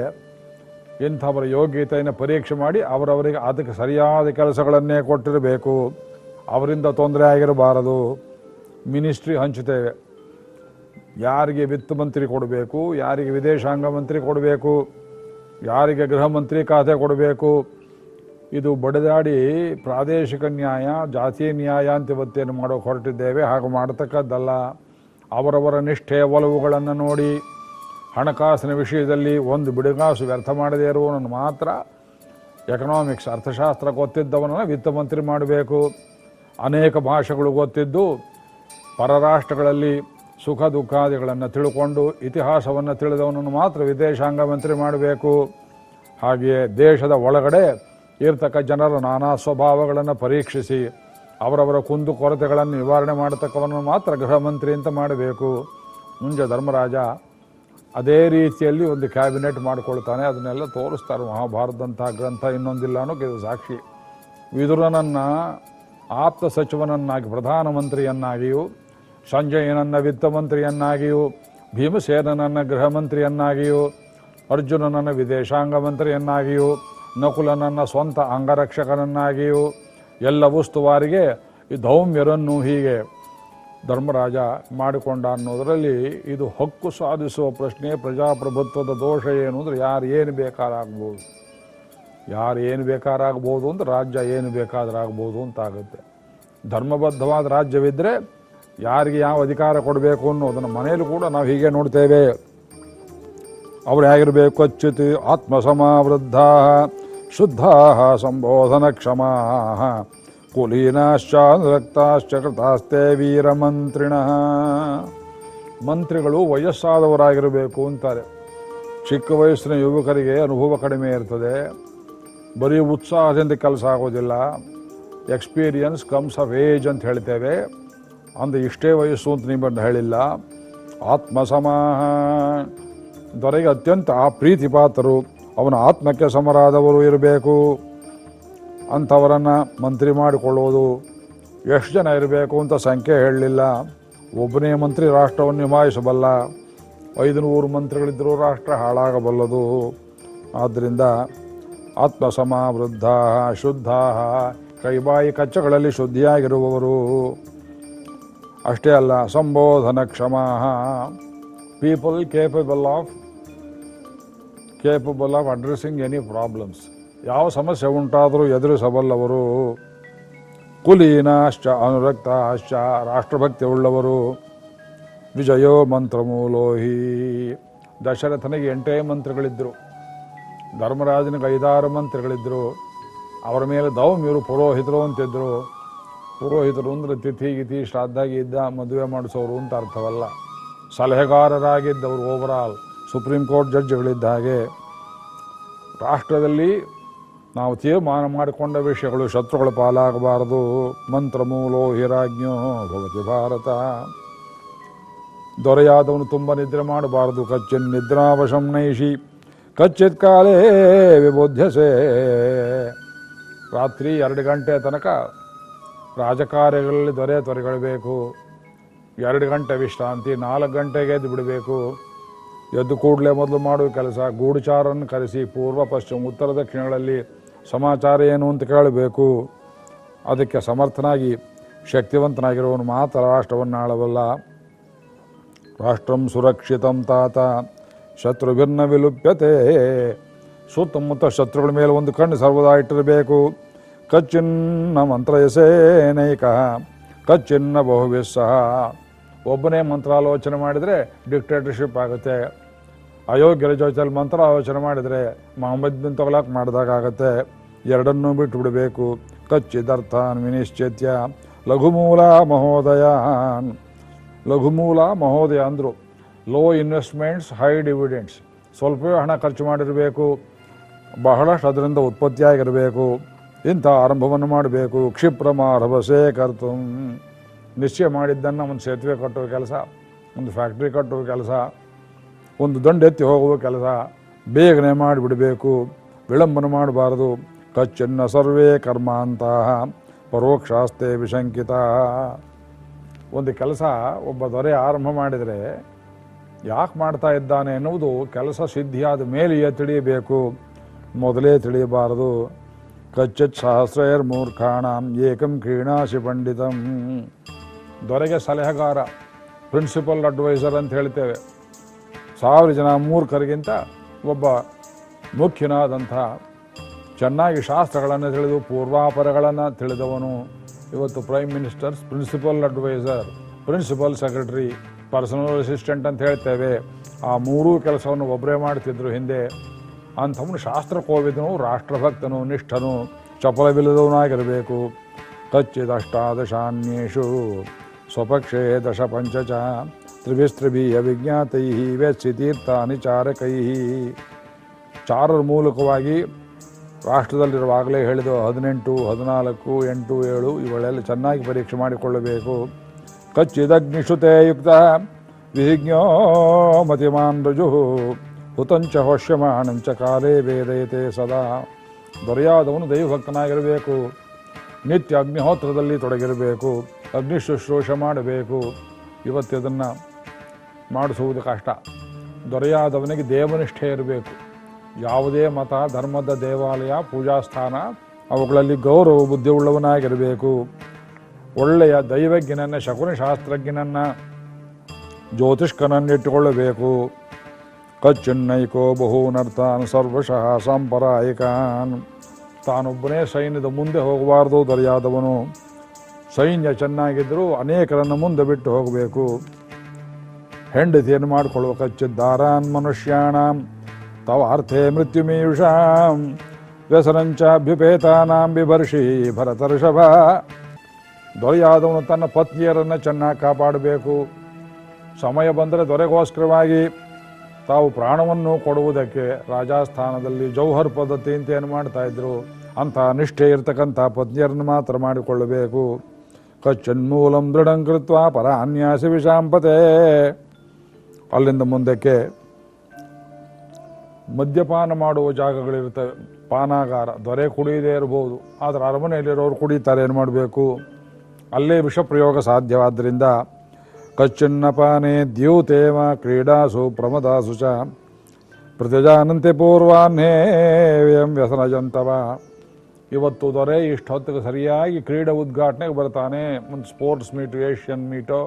ಇಂಥವರ ಯೋಗ್ಯತೆಯನ್ನು ಪರೀಕ್ಷೆ ಮಾಡಿ ಅವರವರಿಗೆ ಅದಕ್ಕೆ ಸರಿಯಾದ ಕೆಲಸಗಳನ್ನೇ ಕೊಟ್ಟಿರಬೇಕು. ಅವರಿಂದ ತೊಂದರೆ ಆಗಿರಬಾರದು. ಮಿನಿಸ್ಟ್ರಿ ಹಂಚುತ್ತೇವೆ. ಯಾರಿಗೆ ವಿತ್ತ ಮಂತ್ರಿ ಕೊಡಬೇಕು, ಯಾರಿಗೆ ವಿದೇಶಾಂಗ ಮಂತ್ರಿ ಕೊಡಬೇಕು, ಯಾರಿಗೆ ಗೃಹ ಮಂತ್ರಿ ಖಾತೆ ಕೊಡಬೇಕು ಇದು ಬಡಿದಾಡಿ ಪ್ರಾದೇಶಿಕ ನ್ಯಾಯ, ಜಾತಿ ನ್ಯಾಯ ಅಂತ ಇವತ್ತೇನು ಮಾಡೋಕೆ ಹೊರಟಿದ್ದೇವೆ. ಹಾಗೆ ಮಾಡತಕ್ಕದ್ದಲ್ಲ. ಅವರವರ ನಿಷ್ಠೆ ಒಲವುಗಳನ್ನು ನೋಡಿ, ಹಣಕಾಸಿನ ವಿಷಯದಲ್ಲಿ ಒಂದು ಬಿಡುಗಾಸು ವ್ಯರ್ಥ ಮಾಡದೇ ಇರುವವನನ್ನು ಮಾತ್ರ ಎಕನಾಮಿಕ್ಸ್ ಅರ್ಥಶಾಸ್ತ್ರ ಗೊತ್ತಿದ್ದವನನ್ನು ವಿತ್ತ ಮಂತ್ರಿ ಮಾಡಬೇಕು. ಅನೇಕ ಭಾಷೆಗಳು ಗೊತ್ತಿದ್ದು, ಪರರಾಷ್ಟ್ರಗಳಲ್ಲಿ ಸುಖ ದುಃಖಾದಿಗಳನ್ನು ತಿಳ್ಕೊಂಡು ಇತಿಹಾಸವನ್ನು ತಿಳಿದವನನ್ನು ಮಾತ್ರ ವಿದೇಶಾಂಗ ಮಂತ್ರಿ ಮಾಡಬೇಕು. ಹಾಗೆಯೇ ದೇಶದ ಒಳಗಡೆ ಇರ್ತಕ್ಕ ಜನರ ನಾನಾ ಸ್ವಭಾವಗಳನ್ನು ಪರೀಕ್ಷಿಸಿ ಅವರವರ ಕುಂದು ಕೊರತೆಗಳನ್ನು ನಿವಾರಣೆ ಮಾಡತಕ್ಕವನ್ನು ಮಾತ್ರ ಗೃಹ ಮಂತ್ರಿ ಅಂತ ಮಾಡಬೇಕು. ಮುಂಜೆ ಧರ್ಮರಾಜ ಅದೇ ರೀತಿಯಲ್ಲಿ ಒಂದು ಕ್ಯಾಬಿನೆಟ್ ಮಾಡಿಕೊಳ್ತಾನೆ, ಅದನ್ನೆಲ್ಲ ತೋರಿಸ್ತಾರೆ. ಮಹಾಭಾರತದಂತಹ ಗ್ರಂಥ ಇನ್ನೊಂದಿಲ್ಲ ಇದು ಸಾಕ್ಷಿ. ವಿದುರನನ್ನು, ಆಪ್ತ ಸಚಿವನನ್ನಾಗಿ, ಪ್ರಧಾನಮಂತ್ರಿಯನ್ನಾಗಿಯೂ, ಸಂಜಯನನ್ನು ವಿತ್ತ ಮಂತ್ರಿಯನ್ನಾಗಿಯೂ ಗೃಹಮಂತ್ರಿಯನ್ನಾಗಿಯೂ ಗೃಹ ಮಂತ್ರಿಯನ್ನಾಗಿಯೂ, ಅರ್ಜುನನನ್ನ ವಿದೇಶಾಂಗ ಮಂತ್ರಿಯನ್ನಾಗಿಯೂ ನಕುಲನನ್ನ ಸ್ವಂತ ಅಂಗರಕ್ಷಕನನ್ನಾಗಿಯೂ ಎಲ್ಲ ಉಸ್ತುವಾರಿಗೆ ಈ ಧೌಮ್ಯರನ್ನು ಹೀಗೆ ಧರ್ಮರಾಜ ಮಾಡಿಕೊಂಡ ಅನ್ನೋದರಲ್ಲಿ ಇದು ಹಕ್ಕು ಸಾಧಿಸುವ ಪ್ರಶ್ನೆ, ಪ್ರಜಾಪ್ರಭುತ್ವದ ದೋಷ ಏನು ಅಂದರೆ ಯಾರು ಏನು ಬೇಕಾದಾಗ್ಬೋದು ಯಾರು ಏನು ಬೇಕಾರಾಗ್ಬೋದು ಅಂದರೆ ರಾಜ್ಯ ಏನು ಬೇಕಾದ್ರಾಗ್ಬೋದು ಅಂತಾಗುತ್ತೆ. ಧರ್ಮಬದ್ಧವಾದ ರಾಜ್ಯವಿದ್ದರೆ ಯಾರಿಗೆ ಯಾವ ಅಧಿಕಾರ ಕೊಡಬೇಕು ಅನ್ನೋದನ್ನು ಮನೆಯಲ್ಲೂ ಕೂಡ ನಾವು ಹೀಗೆ ನೋಡ್ತೇವೆ. ಅವ್ರು ಹೇಗಿರಬೇಕು ಅಚ್ಯುತಿ, ಆತ್ಮಸಮಾವೃದ್ಧ. ಶುದ್ಧ ಸಂಬೋಧನ ಕ್ಷಮಾ ಕುಲೀನಾಶ್ಚ ರಕ್ತಾಶ್ಚ ಕೃತಾಸ್ತೆ ವೀರಮಂತ್ರಿಣ ಮಂತ್ರಿಗಳು ವಯಸ್ಸಾದವರಾಗಿರಬೇಕು ಅಂತಾರೆ. ಚಿಕ್ಕ ವಯಸ್ಸಿನ ಯುವಕರಿಗೆ ಅನುಭವ ಕಡಿಮೆ ಇರ್ತದೆ. ಬರೀ ಉತ್ಸಾಹದಿಂದ ಕೆಲಸ ಆಗೋದಿಲ್ಲ. ಎಕ್ಸ್ಪೀರಿಯನ್ಸ್ ಕಮ್ಸ್ ಆಫ್ ಏಜ್ ಅಂತ ಹೇಳ್ತೇವೆ. ಅಂದರೆ ಇಷ್ಟೇ ವಯಸ್ಸು ಅಂತ ನಿಮ್ಮನ್ನು ಹೇಳಿಲ್ಲ. ಆತ್ಮಸಮಾಹ. ದೊರೆಗೆ ಅತ್ಯಂತ ಪ್ರೀತಿಪಾತರು ಅವನ ಆತ್ಮಕ್ಕೆ ಸಮರಾದವರು ಇರಬೇಕು. ಅಂಥವರನ್ನು ಮಂತ್ರಿ ಮಾಡಿಕೊಳ್ಳೋದು ಎಷ್ಟು ಜನ ಇರಬೇಕು ಅಂತ ಸಂಖ್ಯೆ ಹೇಳಲಿಲ್ಲ. ಒಬ್ಬನೇ ಮಂತ್ರಿ ರಾಷ್ಟ್ರವನ್ನು ನಿಭಾಯಿಸಬಲ್ಲ ಐದು ನೂರು ಮಂತ್ರಿಗಳಿದ್ದರೂ ರಾಷ್ಟ್ರ ಹಾಳಾಗಬಲ್ಲದು. ಆದ್ದರಿಂದ ಆತ್ಮಸಮಾವೃದ್ಧ, ಶುದ್ಧ, ಕೈಬಾಯಿ ಕಚ್ಚಗಳಲ್ಲಿ ಶುದ್ಧಿಯಾಗಿರುವವರು. ಅಷ್ಟೇ ಅಲ್ಲ ಸಂಬೋಧನ ಕ್ಷಮಾ people capable of capable of addressing any problems ಯಾವ ಸಮಸ್ಯೆ ಉಂಟಾದರೂ ಎದುರಿಸಬಲ್ಲವರು, ಕುಲೀನಾಶ್ಚ, ಅನುರಕ್ತಾಶ್ಚ ರಾಷ್ಟ್ರಭಕ್ತಿ ಉಳ್ಳವರು ವಿಜಯೋ ಮಂತ್ರಮೂಲೋಹಿ. ದಶರಥನಿಗೆ ಎಂಟೇ ಮಂತ್ರಿಗಳಿದ್ದರು ಧರ್ಮರಾಜನಿಗೆ ಐದಾರು ಮಂತ್ರಿಗಳಿದ್ದರು ಅವರ ಮೇಲೆ ದೌಮ್ಯರು ಪುರೋಹಿತರು ಅಂತಿದ್ದರು ಪುರೋಹಿತರು ಅಂದರೆ ತಿಥಿ, ಗಿಥಿ ಶ್ರಾದ್ದಾಗಿ ಇದ್ದ ಮದುವೆ ಮಾಡಿಸೋರು ಅಂತ ಅರ್ಥವಲ್ಲ. ಸಲಹೆಗಾರರಾಗಿದ್ದವರು ಓವರಾಲ್ ಸುಪ್ರೀಂ ಕೋರ್ಟ್ ಜಡ್ಜ್ಗಳಿದ್ದ ಹಾಗೆ ರಾಷ್ಟ್ರದಲ್ಲಿ ನಾವು ತೀರ್ಮಾನ ಮಾಡಿಕೊಂಡ ವಿಷಯಗಳು ಶತ್ರುಗಳು ಪಾಲಾಗಬಾರದು. ಮಂತ್ರ ಮೂಲೋ ಹಿರಾಜ್ಞೋ ಭವತಿ ಭಾರತ. ದೊರೆಯಾದವನು ತುಂಬ ನಿದ್ರೆ ಮಾಡಬಾರದು. ಕಚ್ಚಿನ ನಿದ್ರಾವಶಂ ನೈಷಿ. ಕಚ್ಚಿತ್ ಕಾಲೇ ವಿಬೋಧ್ಯಸೆ. ರಾತ್ರಿ ಎರಡು ಗಂಟೆ ತನಕ ರಾಜಕಾರ್ಯಗಳಲ್ಲಿ ದೊರೆ ತೊರೆಗಳಬೇಕು ಎರಡು ಗಂಟೆ ವಿಶ್ರಾಂತಿ, ನಾಲ್ಕು ಗಂಟೆಗೆ ಎದ್ದು ಬಿಡಬೇಕು. ಎದ್ದು ಕೂಡಲೇ ಮೊದಲು ಮಾಡುವ ಕೆಲಸ. ಗೂಢಚಾರನ್ನು ಕರೆಸಿ ಪೂರ್ವ, ಪಶ್ಚಿಮ, ಉತ್ತರ, ದಕ್ಷಿಣಗಳಲ್ಲಿ ಸಮಾಚಾರ ಏನು ಅಂತ ಕೇಳಬೇಕು. ಅದಕ್ಕೆ ಸಮರ್ಥನಾಗಿ, ಶಕ್ತಿವಂತನಾಗಿರುವವನು ಮಾತ್ರ ರಾಷ್ಟ್ರವನ್ನು ಆಳಬಲ್ಲ. ರಾಷ್ಟ್ರಂ ಸುರಕ್ಷಿತಂ ತಾತ, ಶತ್ರುಭಿನ್ನ ವಿಲುಪ್ಯತೆ. ಸುತ್ತಮುತ್ತ ಶತ್ರುಗಳ ಮೇಲೆ ಒಂದು ಕಣ್ಣು ಸರ್ವದಾ ಇಟ್ಟಿರಬೇಕು. ಕಚ್ಚಿನ್ನ ಮಂತ್ರಯಸೇನೈಕ ಕಚ್ಚಿನ್ನ ಬಹುವಿಸ್ಸಹ ಒಬ್ಬನೇ ಮಂತ್ರಾಲೋಚನೆ ಮಾಡಿದರೆ ಡಿಕ್ಟೇಟರ್ಶಿಪ್ ಆಗುತ್ತೆ. ಅಯೋಗ್ಯರ ಜೊತೆಯಲ್ಲಿ ಮಂತ್ರ ಆಲೋಚನೆ ಮಾಡಿದರೆ ಮೊಹಮ್ಮದ್ ಬಿನ್ ತೊಗಲಾಕ್ ಮಾಡಿದಾಗತ್ತೆ ಎರಡನ್ನೂ ಬಿಟ್ಟು ಬಿಡಬೇಕು ಕಚ್ಚಿದರ್ಥಾನ್ ವಿನಿಶ್ಚಿತ್ಯ ಲಘುಮೂಲ ಮಹೋದಯಾನ್. ಲಘುಮೂಲ ಮಹೋದಯ ಅಂದರು. ಲೋ ಇನ್ವೆಸ್ಟ್ಮೆಂಟ್ಸ್, ಹೈ ಡಿವಿಡೆಂಟ್ಸ್ ಸ್ವಲ್ಪವೇ ಹಣ ಖರ್ಚು ಮಾಡಿರಬೇಕು. ಬಹಳಷ್ಟು ಅದರಿಂದ ಉತ್ಪತ್ತಿಯಾಗಿರಬೇಕು ಇಂಥ ಆರಂಭವನ್ನು ಮಾಡಬೇಕು. ಕ್ಷಿಪ್ರಮಾರಭಸೇ ಕರ್ತು. ನಿಶ್ಚಯ ಮಾಡಿದ್ದನ್ನು ಒಂದು ಸೇತುವೆ ಕಟ್ಟುವ ಕೆಲಸ, ಒಂದು ಫ್ಯಾಕ್ಟ್ರಿ ಕಟ್ಟುವ ಕೆಲಸ. ಒಂದು ದಂಡೆತ್ತಿ ಹೋಗುವ ಕೆಲಸ ಬೇಗನೆ ಮಾಡಿಬಿಡಬೇಕು, ವಿಳಂಬನ ಮಾಡಬಾರದು. ಕಚ್ಚನ್ನ ಸರ್ವೇ ಕರ್ಮಾಂತಹ, ಪರೋಕ್ಷಾಸ್ತೆ ವಿಶಂಕಿತ. ಒಂದು ಕೆಲಸ ಒಬ್ಬ ದೊರೆ ಆರಂಭ ಮಾಡಿದರೆ ಯಾಕೆ ಮಾಡ್ತಾ ಇದ್ದಾನೆ ಎನ್ನುವುದು ಕೆಲಸ ಸಿದ್ಧಿಯಾದ ಮೇಲೆಯೇ ತಿಳಿಯಬೇಕು. ಮೊದಲೇ ತಿಳಿಯಬಾರದು. ಕಚ್ಚತ್ ಸಹಸ್ರಯರ್ ಮೂರ್ಖಾಣಂ ಏಕಂ ಕ್ರೀಣಾಸಿ ಪಂಡಿತಂ. ದೊರೆಗೆ ಸಲಹೆಗಾರ, ಪ್ರಿನ್ಸಿಪಲ್ ಅಡ್ವೈಸರ್ ಅಂತ ಹೇಳ್ತೇವೆ. ಸಾವಿರ ಜನ ಮೂರ್ಖರಿಗಿಂತ ಒಬ್ಬ ಮುಖ್ಯನಾದಂಥ ಚೆನ್ನಾಗಿ ಶಾಸ್ತ್ರಗಳನ್ನು ತಿಳಿದು ಪೂರ್ವಾಪರಗಳನ್ನು ತಿಳಿದವನು ಇವತ್ತು prime ministers principal adviser principal secretary personal assistant ಅಂತ ಹೇಳ್ತೇವೆ. ಆ ಮೂರೂ ಕೆಲಸವನ್ನು ಒಬ್ಬರೇ ಮಾಡ್ತಿದ್ರು ಹಿಂದೆ. ಅಂಥವನು ಶಾಸ್ತ್ರ ಕೋವಿದನು ರಾಷ್ಟ್ರಭಕ್ತನು, ನಿಷ್ಠನು, ಚಪಲವಿಲ್ಲದವನಾಗಿರಬೇಕು. ಕಚ್ಚಿದಷ್ಟಾದಶಾನ್ಯೇಷು ಸ್ವಪಕ್ಷೇ ದಶ ಪಂಚ ಚ ತ್ರಿಭಿಸ್ತ್ರಿಭೀಯ ವಿಜ್ಞಾತೈ ವೆತ್ಸಿ ತೀರ್ಥಾನಿ ಚಾರಕೈ. ಚಾರರ ಮೂಲಕವಾಗಿ ರಾಷ್ಟ್ರದಲ್ಲಿರುವಾಗಲೇ ಹೇಳಿದ ಹದಿನೆಂಟು, ಹದಿನಾಲ್ಕು, ಎಂಟು, ಏಳು ಇವುಗಳೆಲ್ಲ ಚೆನ್ನಾಗಿ ಪರೀಕ್ಷೆ ಮಾಡಿಕೊಳ್ಳಬೇಕು. ಕಚ್ಚಿದಗ್ನಿಶುತೆ ಯುಕ್ತ ವಿಜ್ಞೋ ಮತಿಮಾನ್ ರಜು. ಹುತಂಚ ಹೋಷ್ಯಮಾಣಂಚ ಕಾಲೇ ವೇದಯತೆ ಸದಾ. ದೊರೆಯಾದವನು ದೈವಭಕ್ತನಾಗಿರಬೇಕು. ನಿತ್ಯ ಅಗ್ನಿಹೋತ್ರದಲ್ಲಿ ತೊಡಗಿರಬೇಕು. ಅಗ್ನಿ ಶುಶ್ರೂಷೆ ಮಾಡಬೇಕು. ಇವತ್ತು ಇದನ್ನು ಮಾಡಿಸುವುದು ಕಷ್ಟ. ದೊರೆಯಾದವನಿಗೆ ದೇವನಿಷ್ಠೆ ಇರಬೇಕು. ಯಾವುದೇ ಮತ, ಧರ್ಮದ ದೇವಾಲಯ ಪೂಜಾಸ್ಥಾನ ಅವುಗಳಲ್ಲಿ ಗೌರವ ಬುದ್ಧಿ ಉಳ್ಳವನಾಗಿರಬೇಕು ಒಳ್ಳೆಯ ದೈವಜ್ಞನನ್ನ, ಶಕುನ ಶಾಸ್ತ್ರಜ್ಞನನ್ನ, ಜ್ಯೋತಿಷ್ಕನನ್ನಿಟ್ಟುಕೊಳ್ಳಬೇಕು. ಕಚ್ಚಿನ್ನೈಕೋ ಬಹೂನರ್ಥಾನ್ ಸರ್ವಶಃ ಸಾಂಪರಾಯಿಕಾನ್. ತಾನೊಬ್ಬನೇ ಸೈನ್ಯದ ಮುಂದೆ ಹೋಗಬಾರ್ದು, ದೊರೆಯಾದವನು. ಸೈನ್ಯ ಚೆನ್ನಾಗಿದ್ದರೂ ಅನೇಕರನ್ನು ಮುಂದೆ ಬಿಟ್ಟು ಹೋಗಬೇಕು. ಹೆಂಡತಿಯನ್ನು ಮಾಡಿಕೊಳ್ಳುವ ಕಚ್ಚಿದ್ದಾರಾನ್ ಮನುಷ್ಯಾಣಂ, ತವ ಅರ್ಥೇ ಮೃತ್ಯುಮೀಯುಷಾಂ ವ್ಯಸನಂಚಾಭ್ಯುಪೇತಾನಾಂ ಬಿಭರ್ಷಿ ಭರತರ್ಷಭ. ದೊರೆಯಾದವನು ತನ್ನ ಪತ್ನಿಯರನ್ನು ಚೆನ್ನಾಗಿ ಕಾಪಾಡಬೇಕು. ಸಮಯ ಬಂದರೆ ದೊರೆಗೋಸ್ಕರವಾಗಿ ತಾವು ಪ್ರಾಣವನ್ನು ಕೊಡುವುದಕ್ಕೆ ರಾಜಸ್ಥಾನದಲ್ಲಿ ಜೌಹರ್ ಪದ್ಧತಿ ಅಂತ ಏನು ಮಾಡ್ತಾ ಇದ್ರು. ಅಂಥ ನಿಷ್ಠೆ ಇರ್ತಕ್ಕಂಥ ಪತ್ನಿಯರನ್ನು ಮಾತ್ರ ಮಾಡಿಕೊಳ್ಳಬೇಕು. ಕಚ್ಚನ್ಮೂಲಂ ದೃಢಂಕೃತ್ವ ಪರ ಅನ್ಯಾಸಿ ವಿಷಾಂಪತೆ. ಅಲ್ಲಿಂದ ಮುಂದಕ್ಕೆ ಮದ್ಯಪಾನ ಮಾಡುವ ಜಾಗಗಳಿರ್ತವೆ ಪಾನಾಗಾರ, ದೊರೆ ಕುಡಿಯದೇ ಇರಬಹುದು. ಆದರೆ ಅರಮನೆಯಲ್ಲಿರೋರು ಕುಡಿತಾರೆ, ಏನು ಮಾಡಬೇಕು? ಅಲ್ಲೇ ವಿಷ ಪ್ರಯೋಗ ಸಾಧ್ಯವಾದ್ದರಿಂದ ಕಚ್ಚಿನ್ನಪಾನೆ ದ್ಯೂತೇವ ಕ್ರೀಡಾಸು ಪ್ರಮದಾಸು ಚ ಪ್ರತಿಜಾನಂತೆ ಪೂರ್ವಾಹ್ನೇ ವ್ಯಂ ವ್ಯಸನಜಂತವ. ಇವತ್ತು ದೊರೆ ಇಷ್ಟೊತ್ತಿಗೆ ಸರಿಯಾಗಿ ಕ್ರೀಡೆ ಉದ್ಘಾಟನೆಗೆ ಬರ್ತಾನೆ. ಒಂದು ಸ್ಪೋರ್ಟ್ಸ್ ಮೀಟು, ಏಷ್ಯನ್ ಮೀಟೋ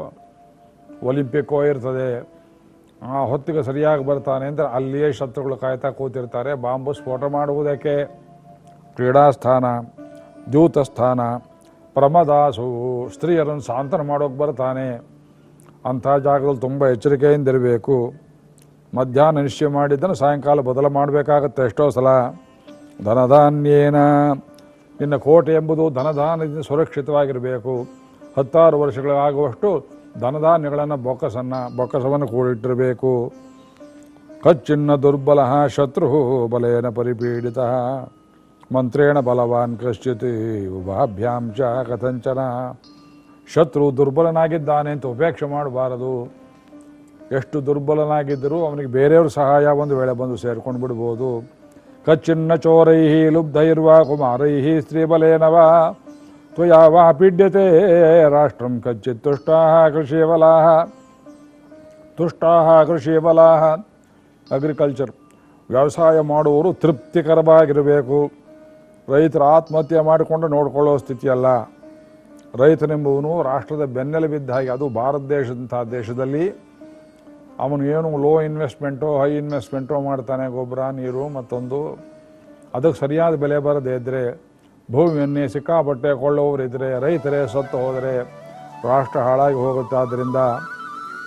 ಒಲಿಂಪಿಕ್ಕೋ ಇರ್ತದೆ. ಆ ಹೊತ್ತಿಗೆ ಸರಿಯಾಗಿ ಬರ್ತಾನೆ ಅಂದರೆ ಅಲ್ಲಿಯೇ ಶತ್ರುಗಳು ಕಾಯ್ತಾ ಕೂತಿರ್ತಾರೆ. ಬಾಂಬು ಸ್ಫೋಟ ಮಾಡುವುದಕ್ಕೆ ಕ್ರೀಡಾಸ್ಥಾನ, ದ್ಯೂತಸ್ಥಾನ, ಪ್ರಮದಾಸು, ಸ್ತ್ರೀಯರನ್ನು ಸಾಂತನ ಮಾಡೋಕೆ ಬರ್ತಾನೆ. ಅಂಥ ಜಾಗದಲ್ಲಿ ತುಂಬ ಎಚ್ಚರಿಕೆಯಿಂದಿರಬೇಕು. ಮಧ್ಯಾಹ್ನ ನಿಶ್ಚಯ ಮಾಡಿದ್ದನ್ನು ಸಾಯಂಕಾಲ ಬದಲು ಮಾಡಬೇಕಾಗತ್ತೆ ಎಷ್ಟೋ ಸಲ. ಧನಧಾನ್ಯೇನ, ನಿನ್ನ ಕೋಟೆ ಎಂಬುದು ಧನಧಾನ್ಯದಿಂದ ಸುರಕ್ಷಿತವಾಗಿರಬೇಕು. ಹತ್ತಾರು ವರ್ಷಗಳಾಗುವಷ್ಟು ಧನಧಾನ್ಯಗಳನ್ನು ಬೊಕ್ಕಸನ್ನು, ಬೊಕ್ಕಸವನ್ನು ಕೂಡಿಟ್ಟಿರಬೇಕು. ಕಚ್ಚಿನ್ನ ದುರ್ಬಲ ಶತ್ರು ಬಲೇನ ಪರಿಪೀಡಿತ. ಮಂತ್ರೇಣ ಬಲವಾನ್ ಕಶ್ಚಿತ್ ಉಭಾಭ್ಯಾಂ ಚ ಕಥಂಚನ. ಶತ್ರು ದುರ್ಬಲನಾಗಿದ್ದಾನೆ ಅಂತ ಉಪೇಕ್ಷೆ ಮಾಡಬಾರದು. ಎಷ್ಟು ದುರ್ಬಲನಾಗಿದ್ದರೂ ಅವನಿಗೆ ಬೇರೆಯವ್ರ ಸಹಾಯ ಒಂದು ವೇಳೆ ಬಂದು ಸೇರ್ಕೊಂಡು ಬಿಡ್ಬೋದು. ಕಚ್ಚಿನ್ನ ಚೋರೈಹಿ ಇರುವ ಕುಮಾರೈಹಿ ಸ್ತ್ರೀಬಲೇನವ. ತ್ವಯಾ ವಾ ಪೀಡ್ಯತೆ ರಾಷ್ಟ್ರಂ ಕಚ್ಚಿತ್ ತುಷ್ಟಾ ಕೃಷಿಬಲಾ ತುಷ್ಟಾ ಕೃಷಿಬಲಾ ಅಗ್ರಿಕಲ್ಚರ್ ವ್ಯವಸಾಯ ಮಾಡುವವರು ತೃಪ್ತಿಕರವಾಗಿರಬೇಕು. ರೈತರು ಆತ್ಮಹತ್ಯೆ ಮಾಡಿಕೊಂಡು ನೋಡ್ಕೊಳ್ಳೋ ಸ್ಥಿತಿಯಲ್ಲ ರೈತನೆಂಬುವನು ರಾಷ್ಟ್ರದ ಬೆನ್ನೆಲುಬಿದ್ದ ಹಾಗೆ, ಅದು ಭಾರತ ದೇಶದಂಥ ದೇಶದಲ್ಲಿ. ಅವನು ಏನು ಲೋ ಇನ್ವೆಸ್ಟ್ಮೆಂಟೋ ಹೈ ಇನ್ವೆಸ್ಟ್ಮೆಂಟೋ ಮಾಡ್ತಾನೆ, ಗೊಬ್ಬರ, ನೀರು ಮತ್ತೊಂದು. ಅದಕ್ಕೆ ಸರಿಯಾದ ಬೆಲೆ ಬರದೇ ಇದ್ದರೆ ಭೂಮಿಯನ್ನೇ ಸಿಕ್ಕಾಪಟ್ಟೆ ಕೊಳ್ಳುವವರಿದ್ರೆ ರೈತರೇ ಸತ್ತು ಹೋದರೆ ರಾಷ್ಟ್ರ ಹಾಳಾಗಿ ಹೋಗುತ್ತೆ. ಆದ್ದರಿಂದ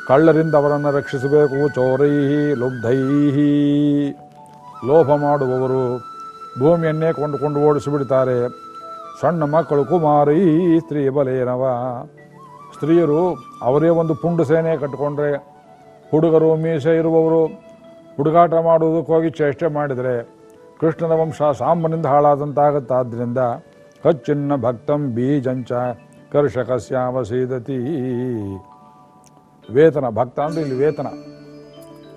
ಕಳ್ಳರಿಂದ ಅವರನ್ನು ರಕ್ಷಿಸಬೇಕು. ಚೋರೈಹಿ, ಲುಬ್ಧೈಹಿ. ಲೋಭ ಮಾಡುವವರು ಭೂಮಿಯನ್ನೇ ಕೊಂಡುಕೊಂಡು ಓಡಿಸಿಬಿಡ್ತಾರೆ ಸಣ್ಣ ಮಕ್ಕಳು ಕುಮಾರಿ, ಸ್ತ್ರೀ ಬಲೇನವ. ಸ್ತ್ರೀಯರು ಅವರೇ ಒಂದು ಪುಂಡು ಸೇನೆ ಕಟ್ಟಿಕೊಂಡ್ರೆ, ಹುಡುಗರು ಮೀಸೆ ಇರುವವರು ಹುಡುಗಾಟ ಮಾಡುವುದಕ್ಕೋಗಿ ಚೇಷ್ಟೆ ಮಾಡಿದರೆ ಕೃಷ್ಣನ ವಂಶ ಸಾಂಬನಿಂದ ಹಾಳಾದಂತಾಗತ್ತಾದ್ದರಿಂದ ಕಚ್ಚಿನ್ನ ಭಕ್ತಂ ಬೀಜಂಚ ಕರ್ಷಕಸ್ಯಾವಸೀದತಿ ವೇತನ, ಭಕ್ತ ಅಂದ್ರೆ ಇಲ್ಲಿ ವೇತನ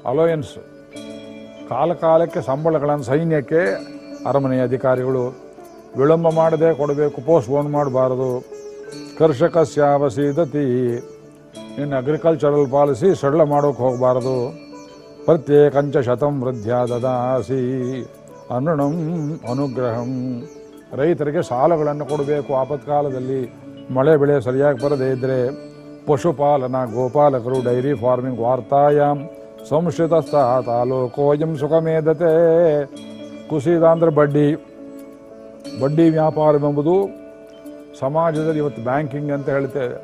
ಅಲೋಯನ್ಸ್ ಕಾಲಕಾಲಕ್ಕೆ ಸಂಬಳಗಳನ್ನು ಸೈನ್ಯಕ್ಕೆ, ಅರಮನೆಯ ಅಧಿಕಾರಿಗಳು ವಿಳಂಬ ಮಾಡದೆ ಕೊಡಬೇಕು ಪೋಸ್ಟ್ಪೋನ್ ಮಾಡಬಾರದು. ಕರ್ಷಕಸ್ಯಾವಸೀದತಿ ಇನ್ನು ಅಗ್ರಿಕಲ್ಚರಲ್ ಪಾಲಿಸಿ ಸರಳ ಮಾಡೋಕೆ ಹೋಗಬಾರದು. ಪ್ರತ್ಯೇಕಂಚ ಶತಂ ವೃದ್ಧ ಅನುಣಂ ಅನುಗ್ರಹಂ. ರೈತರಿಗೆ ಸಾಲಗಳನ್ನು ಕೊಡಬೇಕು. ಆಪತ್ಕಾಲದಲ್ಲಿ ಮಳೆ ಬೆಳೆ ಸರಿಯಾಗಿ ಬರದೇ ಇದ್ದರೆ ಪಶುಪಾಲನ, ಗೋಪಾಲಕರು ಡೈರಿ ಫಾರ್ಮಿಂಗ್ ವಾರ್ತಾಯಾಮ್ ಸಂಶ್ರಿತ ತಾಲೂಕೋಯಂ ಸುಖಮೇಧತೆ. ಕುಸಿದ ಅಂದರೆ ಬಡ್ಡಿ. ಬಡ್ಡಿ ವ್ಯಾಪಾರವೆಂಬುದು ಸಮಾಜದಲ್ಲಿ ಇವತ್ತು ಬ್ಯಾಂಕಿಂಗ್ ಅಂತ ಹೇಳ್ತೇವೆ.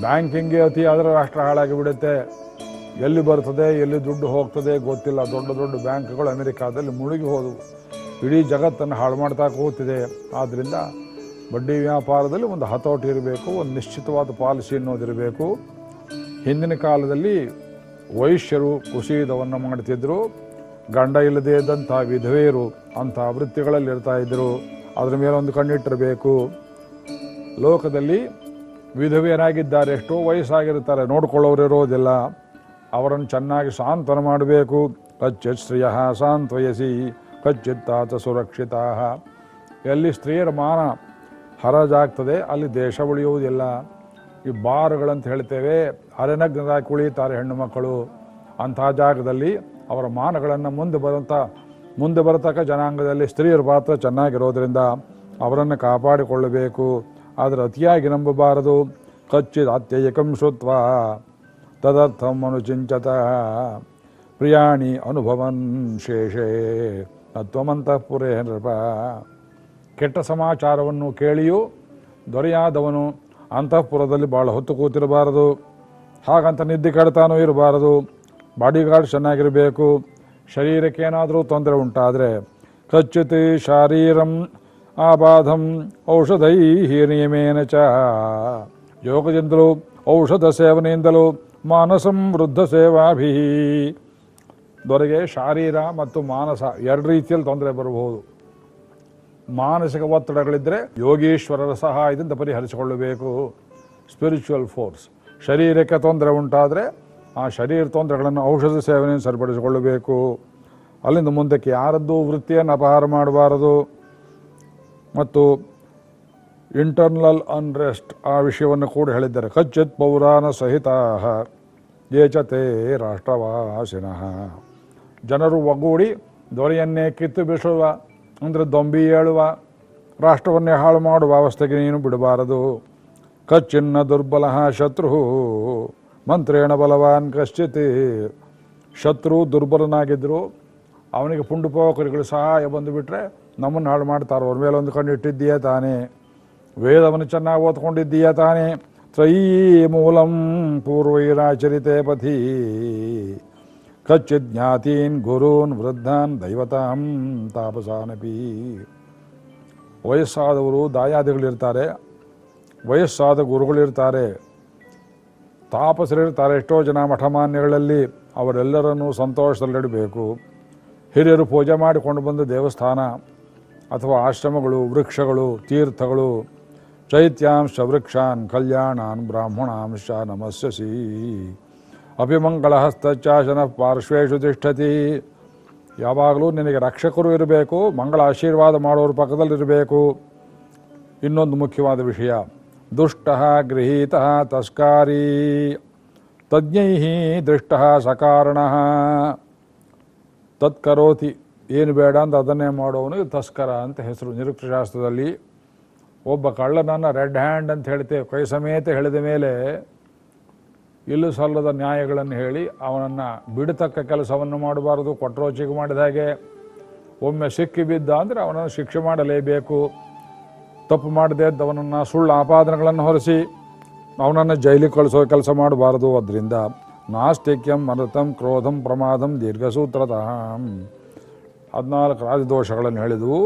ಬ್ಯಾಂಕಿಂಗೇ ಅತಿ ಆದರೆ ರಾಷ್ಟ್ರ ಹಾಳಾಗಿ ಬಿಡುತ್ತೆ ಎಲ್ಲಿ ಬರ್ತದೆ ಎಲ್ಲಿ ದುಡ್ಡು ಹೋಗ್ತದೆ ಗೊತ್ತಿಲ್ಲ. ದೊಡ್ಡ ದೊಡ್ಡ ಬ್ಯಾಂಕ್ಗಳು ಅಮೆರಿಕಾದಲ್ಲಿ ಮುಳುಗಿ ಹೋದವು. ಇಡೀ ಜಗತ್ತನ್ನು ಹಾಳು ಮಾಡ್ತಾ ಕೂತಿದೆ. ಆದ್ದರಿಂದ ಬಡ್ಡಿ ವ್ಯಾಪಾರದಲ್ಲಿ ಒಂದು ಹತೋಟಿ ಇರಬೇಕು, ಒಂದು ನಿಶ್ಚಿತವಾದ ಪಾಲಿಸಿ ಅನ್ನೋದಿರಬೇಕು. ಹಿಂದಿನ ಕಾಲದಲ್ಲಿ ವೈಶ್ಯರು ಕುಸಿದವನ್ನು ಮಾಡ್ತಿದ್ದರು ಗಂಡ ಇಲ್ಲದೇ ಇದ್ದಂಥ ವಿಧವೆಯರು ಅಂಥ ವೃತ್ತಿಗಳಲ್ಲಿ ಇರ್ತಾ ಇದ್ದರು ಅದರ ಮೇಲೆ ಒಂದು ಕಣ್ಣಿಟ್ಟಿರಬೇಕು. ಲೋಕದಲ್ಲಿ ವಿಧವೆಯರಾಗಿದ್ದಾರೆ, ಎಷ್ಟೋ ವಯಸ್ಸಾಗಿರ್ತಾರೆ, ನೋಡ್ಕೊಳ್ಳೋರು ಇರೋದಿಲ್ಲ. ಅವರನ್ನು ಚೆನ್ನಾಗಿ ಸಾಂತ್ವನ ಮಾಡಬೇಕು. ಕಚ್ಚಿತ್ ಸ್ತ್ರೀಯ ಸಾಂತ್ವಯಸಿ ಕಚ್ಚಿತ್ತಾತ ಸುರಕ್ಷಿತ. ಎಲ್ಲಿ ಸ್ತ್ರೀಯರ ಮಾನ ಹರಾಜಾಗ್ತದೆ, ಅಲ್ಲಿ ದೇಶ ಉಳಿಯುವುದಿಲ್ಲ. ಈ ಬಾರುಗಳಂತ ಹೇಳ್ತೇವೆ ಅರೆನಗ್ನದಾಗಿ ಕುಳಿತಾರೆ ಹೆಣ್ಣು ಮಕ್ಕಳು. ಅಂಥ ಜಾಗದಲ್ಲಿ ಅವರ ಮಾನಗಳನ್ನು ಮುಂದೆ ಬರುವಂಥ ಮುಂದೆ ಬರತಕ್ಕ ಜನಾಂಗದಲ್ಲಿ ಸ್ತ್ರೀಯರ ಪಾತ್ರ ಚೆನ್ನಾಗಿರೋದ್ರಿಂದ ಅವರನ್ನು ಕಾಪಾಡಿಕೊಳ್ಳಬೇಕು. ಆದರೆ ಅತಿಯಾಗಿ ನಂಬಬಾರದು. ಕಚ್ಚಿದ ಅತ್ಯಯಕಂ ಶುತ್ವ ತದರ್ಥಂ ಅನುಚಿಂಚತ ಪ್ರಿಯಾಣಿ ಅನುಭವನ್ ಶೇಷೇ ನತ್ವಮಂತಃಪುರೇ ನೃಪ ಕೆಟ್ಟ ಸಮಾಚಾರವನ್ನು ಕೇಳಿಯೂ ದೊರೆಯಾದವನು ಅಂತಃಪುರದಲ್ಲಿ ಭಾಳ ಹೊತ್ತು ಕೂತಿರಬಾರದು. ಹಾಗಂತ ನಿದ್ದೆ ಕಡ್ತಾನೂ ಇರಬಾರದು. ಬಾಡಿಗಾರ್ಡ್ ಚೆನ್ನಾಗಿರಬೇಕು. ಶರೀರಕ್ಕೇನಾದರೂ ತೊಂದರೆ ಉಂಟಾದರೆ ಕಚ್ಚಿತ್ ಶಾರೀರಂ ಆಬಾಧಂ ಔಷಧೈ ನಿಯಮೇನ ಚ. ಯೋಗದಿಂದಲೂ ಔಷಧ ಸೇವನೆಯಿಂದಲೂ ಮಾನಸಂ ವೃದ್ಧ ಸೇವಾಭಿ. ದೊರೆಗೆ ಶಾರೀರ ಮತ್ತು ಮಾನಸ ಎರಡು ರೀತಿಯಲ್ಲಿ ತೊಂದರೆ ಬರಬಹುದು. ಮಾನಸಿಕ ಒತ್ತಡಗಳಿದ್ದರೆ ಯೋಗೀಶ್ವರರ ಸಹಾಯದಿಂದ ಪರಿಹರಿಸಿಕೊಳ್ಳಬೇಕು. ಸ್ಪಿರಿಚುವಲ್ ಫೋರ್ಸ್ ಶರೀರಕ್ಕೆ ತೊಂದರೆ ಉಂಟಾದರೆ ಆ ಶರೀರ ತೊಂದರೆಗಳನ್ನು ಔಷಧ ಸೇವನೆಯನ್ನು ಸರಿಪಡಿಸಿಕೊಳ್ಳಬೇಕು. ಅಲ್ಲಿಂದ ಮುಂದಕ್ಕೆ ಯಾರದ್ದು ವೃತ್ತಿಯನ್ನು ಅಪಹಾರ ಮಾಡಬಾರದು. ಮತ್ತು ಇಂಟರ್ನಲ್ ಅನ್ರೆಸ್ಟ್ ಆ ವಿಷಯವನ್ನು ಕೂಡ ಹೇಳಿದ್ದಾರೆ. ಕಚ್ಚಿತ್ ಪೌರಾಣ ಸಹಿತ ಏಚತೆ ರಾಷ್ಟ್ರವಾಸಿನಃ. ಜನರು ಒಗ್ಗೂಡಿ ದೊರೆಯನ್ನೇ ಕಿತ್ತು ಬೀಸುವ ಅಂದರೆ ದೊಂಬಿ ಏಳುವ, ರಾಷ್ಟ್ರವನ್ನೇ ಹಾಳು ಮಾಡುವ ಅವಸ್ಥೆಗೆ ನೀನು ಬಿಡಬಾರದು. ಕಚ್ಚಿನ್ನ ದುರ್ಬಲ ಶತ್ರು, ಮಂತ್ರೇಣ ಬಲವಾನ್ ಕಶ್ಚಿತ್. ಶತ್ರು ದುರ್ಬಲನಾಗಿದ್ದರು ಅವನಿಗೆ ಪುಂಡುಪೋಕರಿಗಳು ಸಹಾಯ ಬಂದುಬಿಟ್ರೆ ನಮ್ಮನ್ನು ಹಾಳು ಮಾಡ್ತಾರೆ ಅವ್ರ ಒಂದು ಕಣ್ಣು ಇಟ್ಟಿದ್ದೀಯೇ ತಾನೇ. ವೇದವನ್ನು ಚೆನ್ನಾಗಿ ಓದ್ಕೊಂಡಿದ್ದೀಯ ತಾನೇ? ತ್ರಯೀ ಮೂಲಂ ಪೂರ್ವೈರಾಚರಿತೆ ಪಥಿ. ಕಚ್ಚಿತ್ ಜ್ಞಾತೀನ್ ಗುರೂನ್ ವೃದ್ಧಾನ್ ದೈವತಾಂ ತಾಪಸಾನಪಿ. ವಯಸ್ಸಾದವರು ದಾಯಾದಿಗಳಿರ್ತಾರೆ, ವಯಸ್ಸಾದ ಗುರುಗಳಿರ್ತಾರೆ. ತಾಪಸರಿರ್ತಾರೆ ಎಷ್ಟೋ ಜನ ಮಠಮಾನ್ಯಗಳಲ್ಲಿ, ಅವರೆಲ್ಲರನ್ನೂ ಸಂತೋಷದಲ್ಲಿಡಬೇಕು. ಹಿರಿಯರು ಪೂಜೆ ಮಾಡಿಕೊಂಡು ಬಂದ ದೇವಸ್ಥಾನ, ಅಥವಾ ಆಶ್ರಮಗಳು, ವೃಕ್ಷಗಳು, ತೀರ್ಥಗಳು ಚೈತ್ಯಾಂಶ ವೃಕ್ಷಾನ್ ಕಲ್ಯಾಣಾನ್ ಬ್ರಾಹ್ಮಣಾಂಶ ನಮಸ್ಯಸಿ ಅಭಿಮಂಗಳಹಸ್ತಚಾಶನ ಪಾರ್ಶ್ವೇಶು ತಿಷ್ಠತಿ ಯಾವಾಗಲೂ ನಿನಗೆ ರಕ್ಷಕರು ಇರಬೇಕು ಮಂಗಳ ಆಶೀರ್ವಾದ ಮಾಡೋರು ಪಕ್ಕದಲ್ಲಿರಬೇಕು. ಇನ್ನೊಂದು ಮುಖ್ಯವಾದ ವಿಷಯ, ದುಷ್ಟ, ಗೃಹೀತ, ತಸ್ಕಾರಿ ತಜ್ಞೈ ದೃಷ್ಟ, ಸಕಾರಣ. ತತ್ಕರೋತಿ, ಏನು ಬೇಡ ಅಂತ ಅದನ್ನೇ ಮಾಡೋನು ತಸ್ಕರ ಅಂತ ಹೆಸರು ನಿರುಕ್ತಶಾಸ್ತ್ರದಲ್ಲಿ. ಒಬ್ಬ ಕಳ್ಳನನ್ನು ರೆಡ್ ಹ್ಯಾಂಡ್ ಅಂತ ಹೇಳ್ತೇವೆ ಕೈ ಸಮೇತ ಹೇಳಿದ ಮೇಲೆ ಇಲ್ಲೂ ಸಲ್ಲದ ನ್ಯಾಯಗಳನ್ನು ಹೇಳಿ ಅವನನ್ನು ಬಿಡತಕ್ಕ ಕೆಲಸವನ್ನು ಮಾಡಬಾರದು ಕೊಟ್ರೋಚಿಗೆ ಮಾಡಿದ ಹಾಗೆ. ಒಮ್ಮೆ ಸಿಕ್ಕಿ ಬಿದ್ದ ಅಂದರೆ ಅವನನ್ನು ಶಿಕ್ಷೆ ಮಾಡಲೇಬೇಕು. ತಪ್ಪು ಮಾಡದೇ ಇದ್ದವನನ್ನು ಸುಳ್ಳು ಆಪಾದನೆಗಳನ್ನು ಹೊರಿಸಿ ಅವನನ್ನು ಜೈಲಿಗೆ ಕಳಿಸೋ ಕೆಲಸ ಮಾಡಬಾರದು. ಅದರಿಂದ ನಾಸ್ತಿಕ್ಯಂ ಅನೃತಂ ಕ್ರೋಧಂ ಪ್ರಮಾದಂ ದೀರ್ಘಸೂತ್ರತಃ. ಹದಿನಾಲ್ಕು ರಾಜದೋಷಗಳನ್ನು ಹೇಳಿದವು.